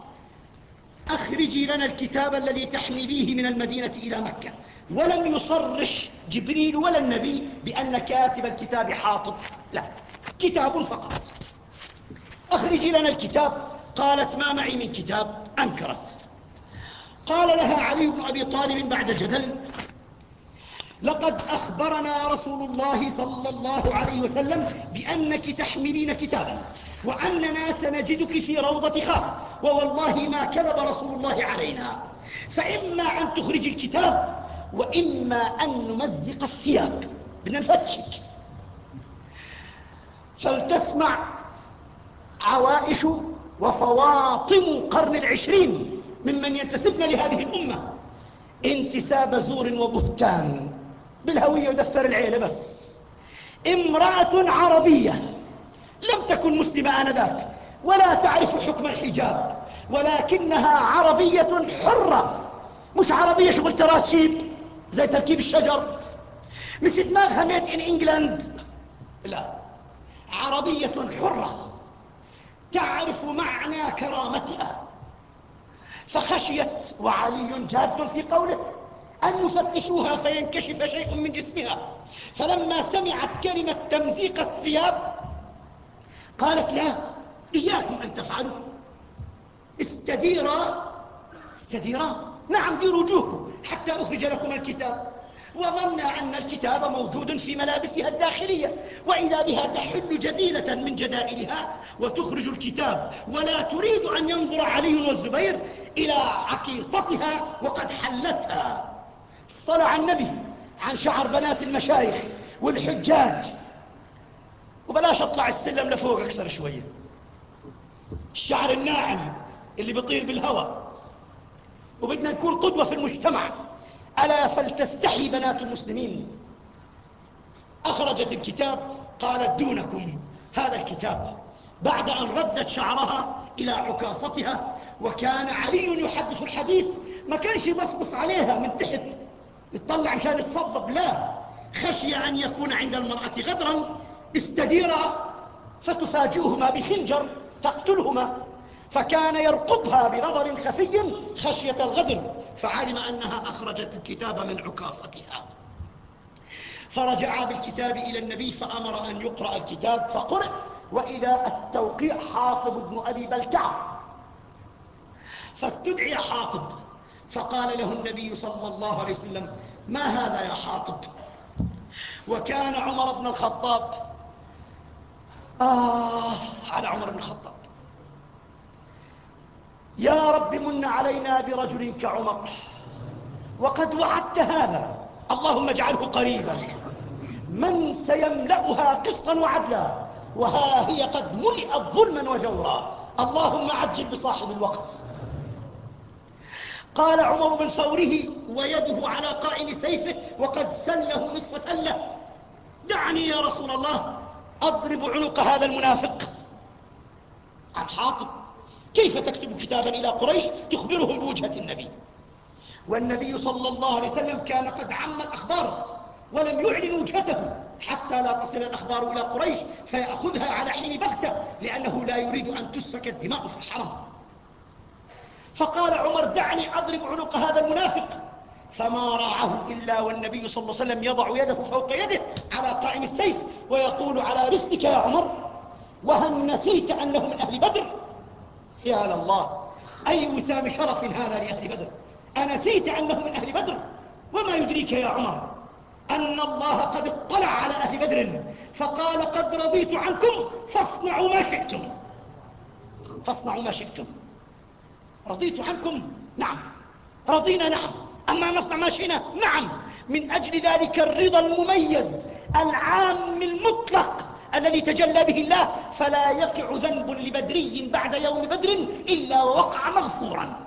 أخرجي لنا الكتاب الذي تحمليه من المدينة إلى مكة. ولم يصرح جبريل ولا النبي بأن كاتب الكتاب حاطب. لا كتاب فقط. أخرجي لنا الكتاب. قالت ما معي من كتاب؟ أنكرت. قال لها علي بن أبي طالب بعد جدل لقد أخبرنا رسول الله صلى الله عليه وسلم بأنك تحملين كتابا وأننا سنجدك في روضة خاف ووالله ما كذب رسول الله علينا. فإما أن تخرج الكتاب وإما أن نمزق الثياب بدنا نفتشك فلتسمع عوائش وفواطم قرن العشرين ممن ينتسبن لهذه الأمة. انتساب زور وبهتان. بالهوية ودفتر العيلة بس. امرأة عربية لم تكن مسلمة آنذاك ولا تعرف حكم الحجاب ولكنها عربية حرة. مش عربية شغل تراكيب زي تركيب الشجر. مش دماغها made in England. لا عربية حرة. تعرف معنى كرامتها. فخشيت وعلي جاد في قوله. أن يفتشوها فينكشف شيء من جسمها. فلما سمعت كلمة تمزيق الثياب قالت لا إياكم أن تفعلوا. استديرا استديرا نعم ديروا وجوهكم حتى أخرج لكم الكتاب. وظن أن الكتاب موجود في ملابسها الداخلية وإذا بها تحل جديلة من جدائلها وتخرج الكتاب. ولا تريد أن ينظر علي والزبير إلى عكيصتها وقد حلتها. صلع النبي عن شعر بنات المشايخ والحجاج. وبلاش اطلع السلم لفوق أكثر شوية. الشعر الناعم اللي بيطير بالهواء وبدنا نكون قدوة في المجتمع. ألا فلتستحي بنات المسلمين؟ أخرجت الكتاب قالت دونكم هذا الكتاب بعد أن ردت شعرها إلى عكاصتها وكان علي يحدث الحديث. ما كانش يبصبص عليها من تحت. يطلع مشان يتصبب لا خشي أن يكون عند المرأة غدرا استديرا فتفاجئهما بخنجر تقتلهما فكان يرقبها بنظر خفي خشية الغدر فعلم أنها أخرجت الكتاب من عكاصتها. فرجعا بالكتاب إلى النبي فأمر أن يقرأ الكتاب فقرأ وإذا التوقيع حاطب بن أبي بلتع. فاستدعي حاطب. فقال له النبي صلى الله عليه وسلم ما هذا يا حاطب؟ وكان عمر بن الخطاب آه على عمر بن الخطاب. يا رب من علينا برجل كعمر وقد وعدت هذا اللهم اجعله قريبا من سيملأها قسطا وعدلا وها هي قد ملئت ظلما وجورا اللهم عجل بصاحب الوقت. قال عمر بن ثوره ويده على قائم سيفه وقد سله نصف سله. دعني يا رسول الله أضرب عنق هذا المنافق. عن حاطب كيف تكتب كتابا إلى قريش تخبرهم بوجهة النبي؟ والنبي صلى الله عليه وسلم كان قد عم الأخبار ولم يعلن وجهته حتى لا تصل الأخبار إلى قريش فيأخذها على حين بغتة لأنه لا يريد أن تسفك الدماء في الحرم. فقال عمر دعني أضرب عنق هذا المنافق. فما راعه إلا والنبي صلى الله عليه وسلم يضع يده فوق يده على قائم السيف ويقول على رزقك يا عمر وهل نسيت أنه من أهل بدر؟ يا لله أي وسام شرف هذا لأهل بدر؟ أنسيت أنه من أهل بدر؟ وما يدريك يا عمر أن الله قد اطلع على أهل بدر؟ فقال قد رضيت عنكم فاصنعوا ما شئتم. فاصنعوا ما شئتم. رضيت عنكم؟ نعم. رضينا نعم. أما نصنع ما شئنا نعم. من أجل ذلك الرضا المميز العام المطلق الذي تجلى به الله فلا يقع ذنب لبدري بعد يوم بدر إلا ووقع مغفورا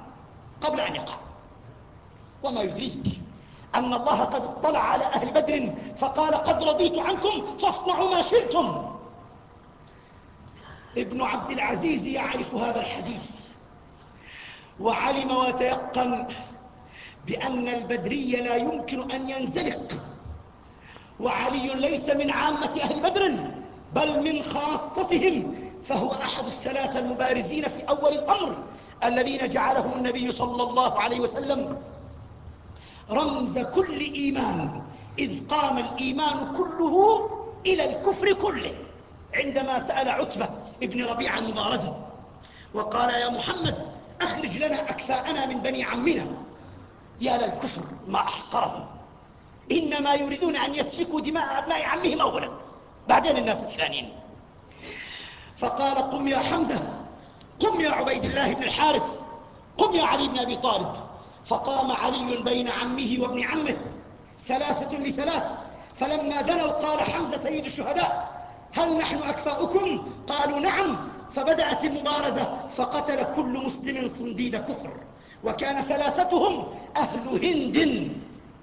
قبل أن يقع. وما يدريك أن الله قد اطلع على أهل بدر فقال قد رضيت عنكم فاصنعوا ما شئتم. ابن عبد العزيز يعرف هذا الحديث. وعلم وتيقن بأن البدري لا يمكن أن ينزلق. وعلي ليس من عامة أهل بدر بل من خاصتهم فهو أحد الثلاثة المبارزين في أول الأمر الذين جعلهم النبي صلى الله عليه وسلم رمز كل إيمان إذ قام الإيمان كله إلى الكفر كله عندما سأل عتبة ابن ربيعة المبارزة وقال يا محمد أخرج لنا أكفاءنا من بني عمنا. يا للكفر ما أحقرهم. إنما يريدون أن يسفكوا دماء أبناء عمهم أولا بعدين الناس الثانيين. فقال قم يا حمزة قم يا عبيد الله بن الحارث قم يا علي بن أبي طالب. فقام علي بين عمه وابن عمه ثلاثة لثلاث. فلما دنوا قال حمزة سيد الشهداء هل نحن أكفاؤكم؟ قالوا نعم. فبدأت المبارزة فقتل كل مسلم صنديد كفر. وكان ثلاثتهم أهل هند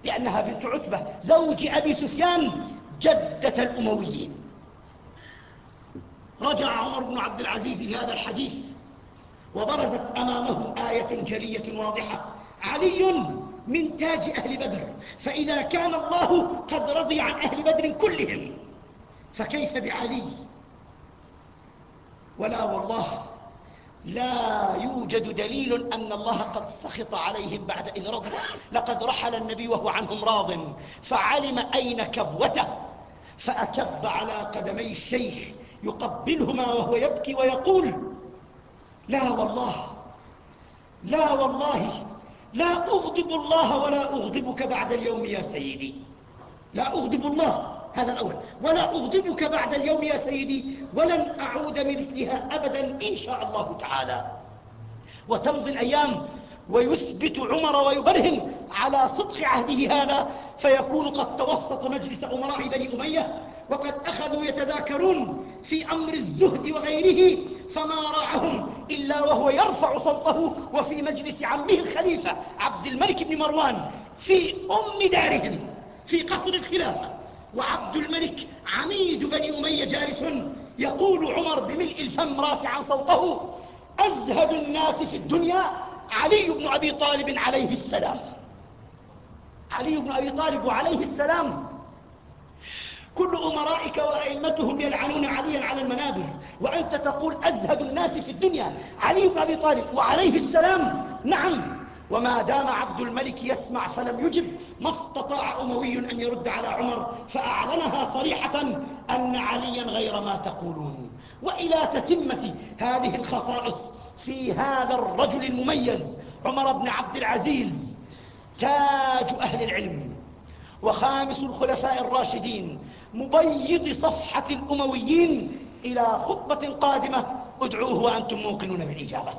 لأنها بنت عتبة زوج أبي سفيان جدة الأمويين. رجع عمر بن عبد العزيز لهذا الحديث وبرزت أمامه آية جلية واضحة. علي من تاج أهل بدر فإذا كان الله قد رضي عن أهل بدر كلهم فكيف بعلي؟ ولا والله لا يوجد دليل أن الله قد سخط عليهم بعد إذ رضوا لقد رحل النبي وهو عنهم راض. فعلم أين كبوته؟ فأكب على قدمي الشيخ يقبلهما وهو يبكي ويقول لا والله لا والله لا أغضب الله ولا أغضبك بعد اليوم يا سيدي. لا أغضب الله. هذا الأول. ولا أغضبك بعد اليوم يا سيدي ولن أعود بمثلها أبدا إن شاء الله تعالى. وتمضي الأيام ويثبت عمر ويبرهن على صدق عهده هذا فيكون قد توسط مجلس أمراء بني أمية وقد أخذوا يتذاكرون في أمر الزهد وغيره فما راعهم إلا وهو يرفع صوته وفي مجلس عمه الخليفة عبد الملك بن مروان في أم دارهم في قصر الخلافة. وعبد الملك عميد بني أمية جالس يقول عمر بملء الفم رافعا صوته أزهد الناس في الدنيا علي بن أبي طالب عليه السلام. علي بن أبي طالب وعليه السلام. كل أمرائك وأئمتهم يلعنون عليا على المنابر وأنت تقول أزهد الناس في الدنيا علي بن أبي طالب وعليه السلام. نعم. وما دام عبد الملك يسمع فلم يجب ما استطاع أموي أن يرد على عمر فأعلنها صريحة أن عليا غير ما تقولون. وإلى تتمة هذه الخصائص في هذا الرجل المميز عمر بن عبد العزيز تاج أهل العلم وخامس الخلفاء الراشدين مبيض صفحة الأمويين إلى خطبة قادمة ادعوه وأنتم موقنون بالإجابة.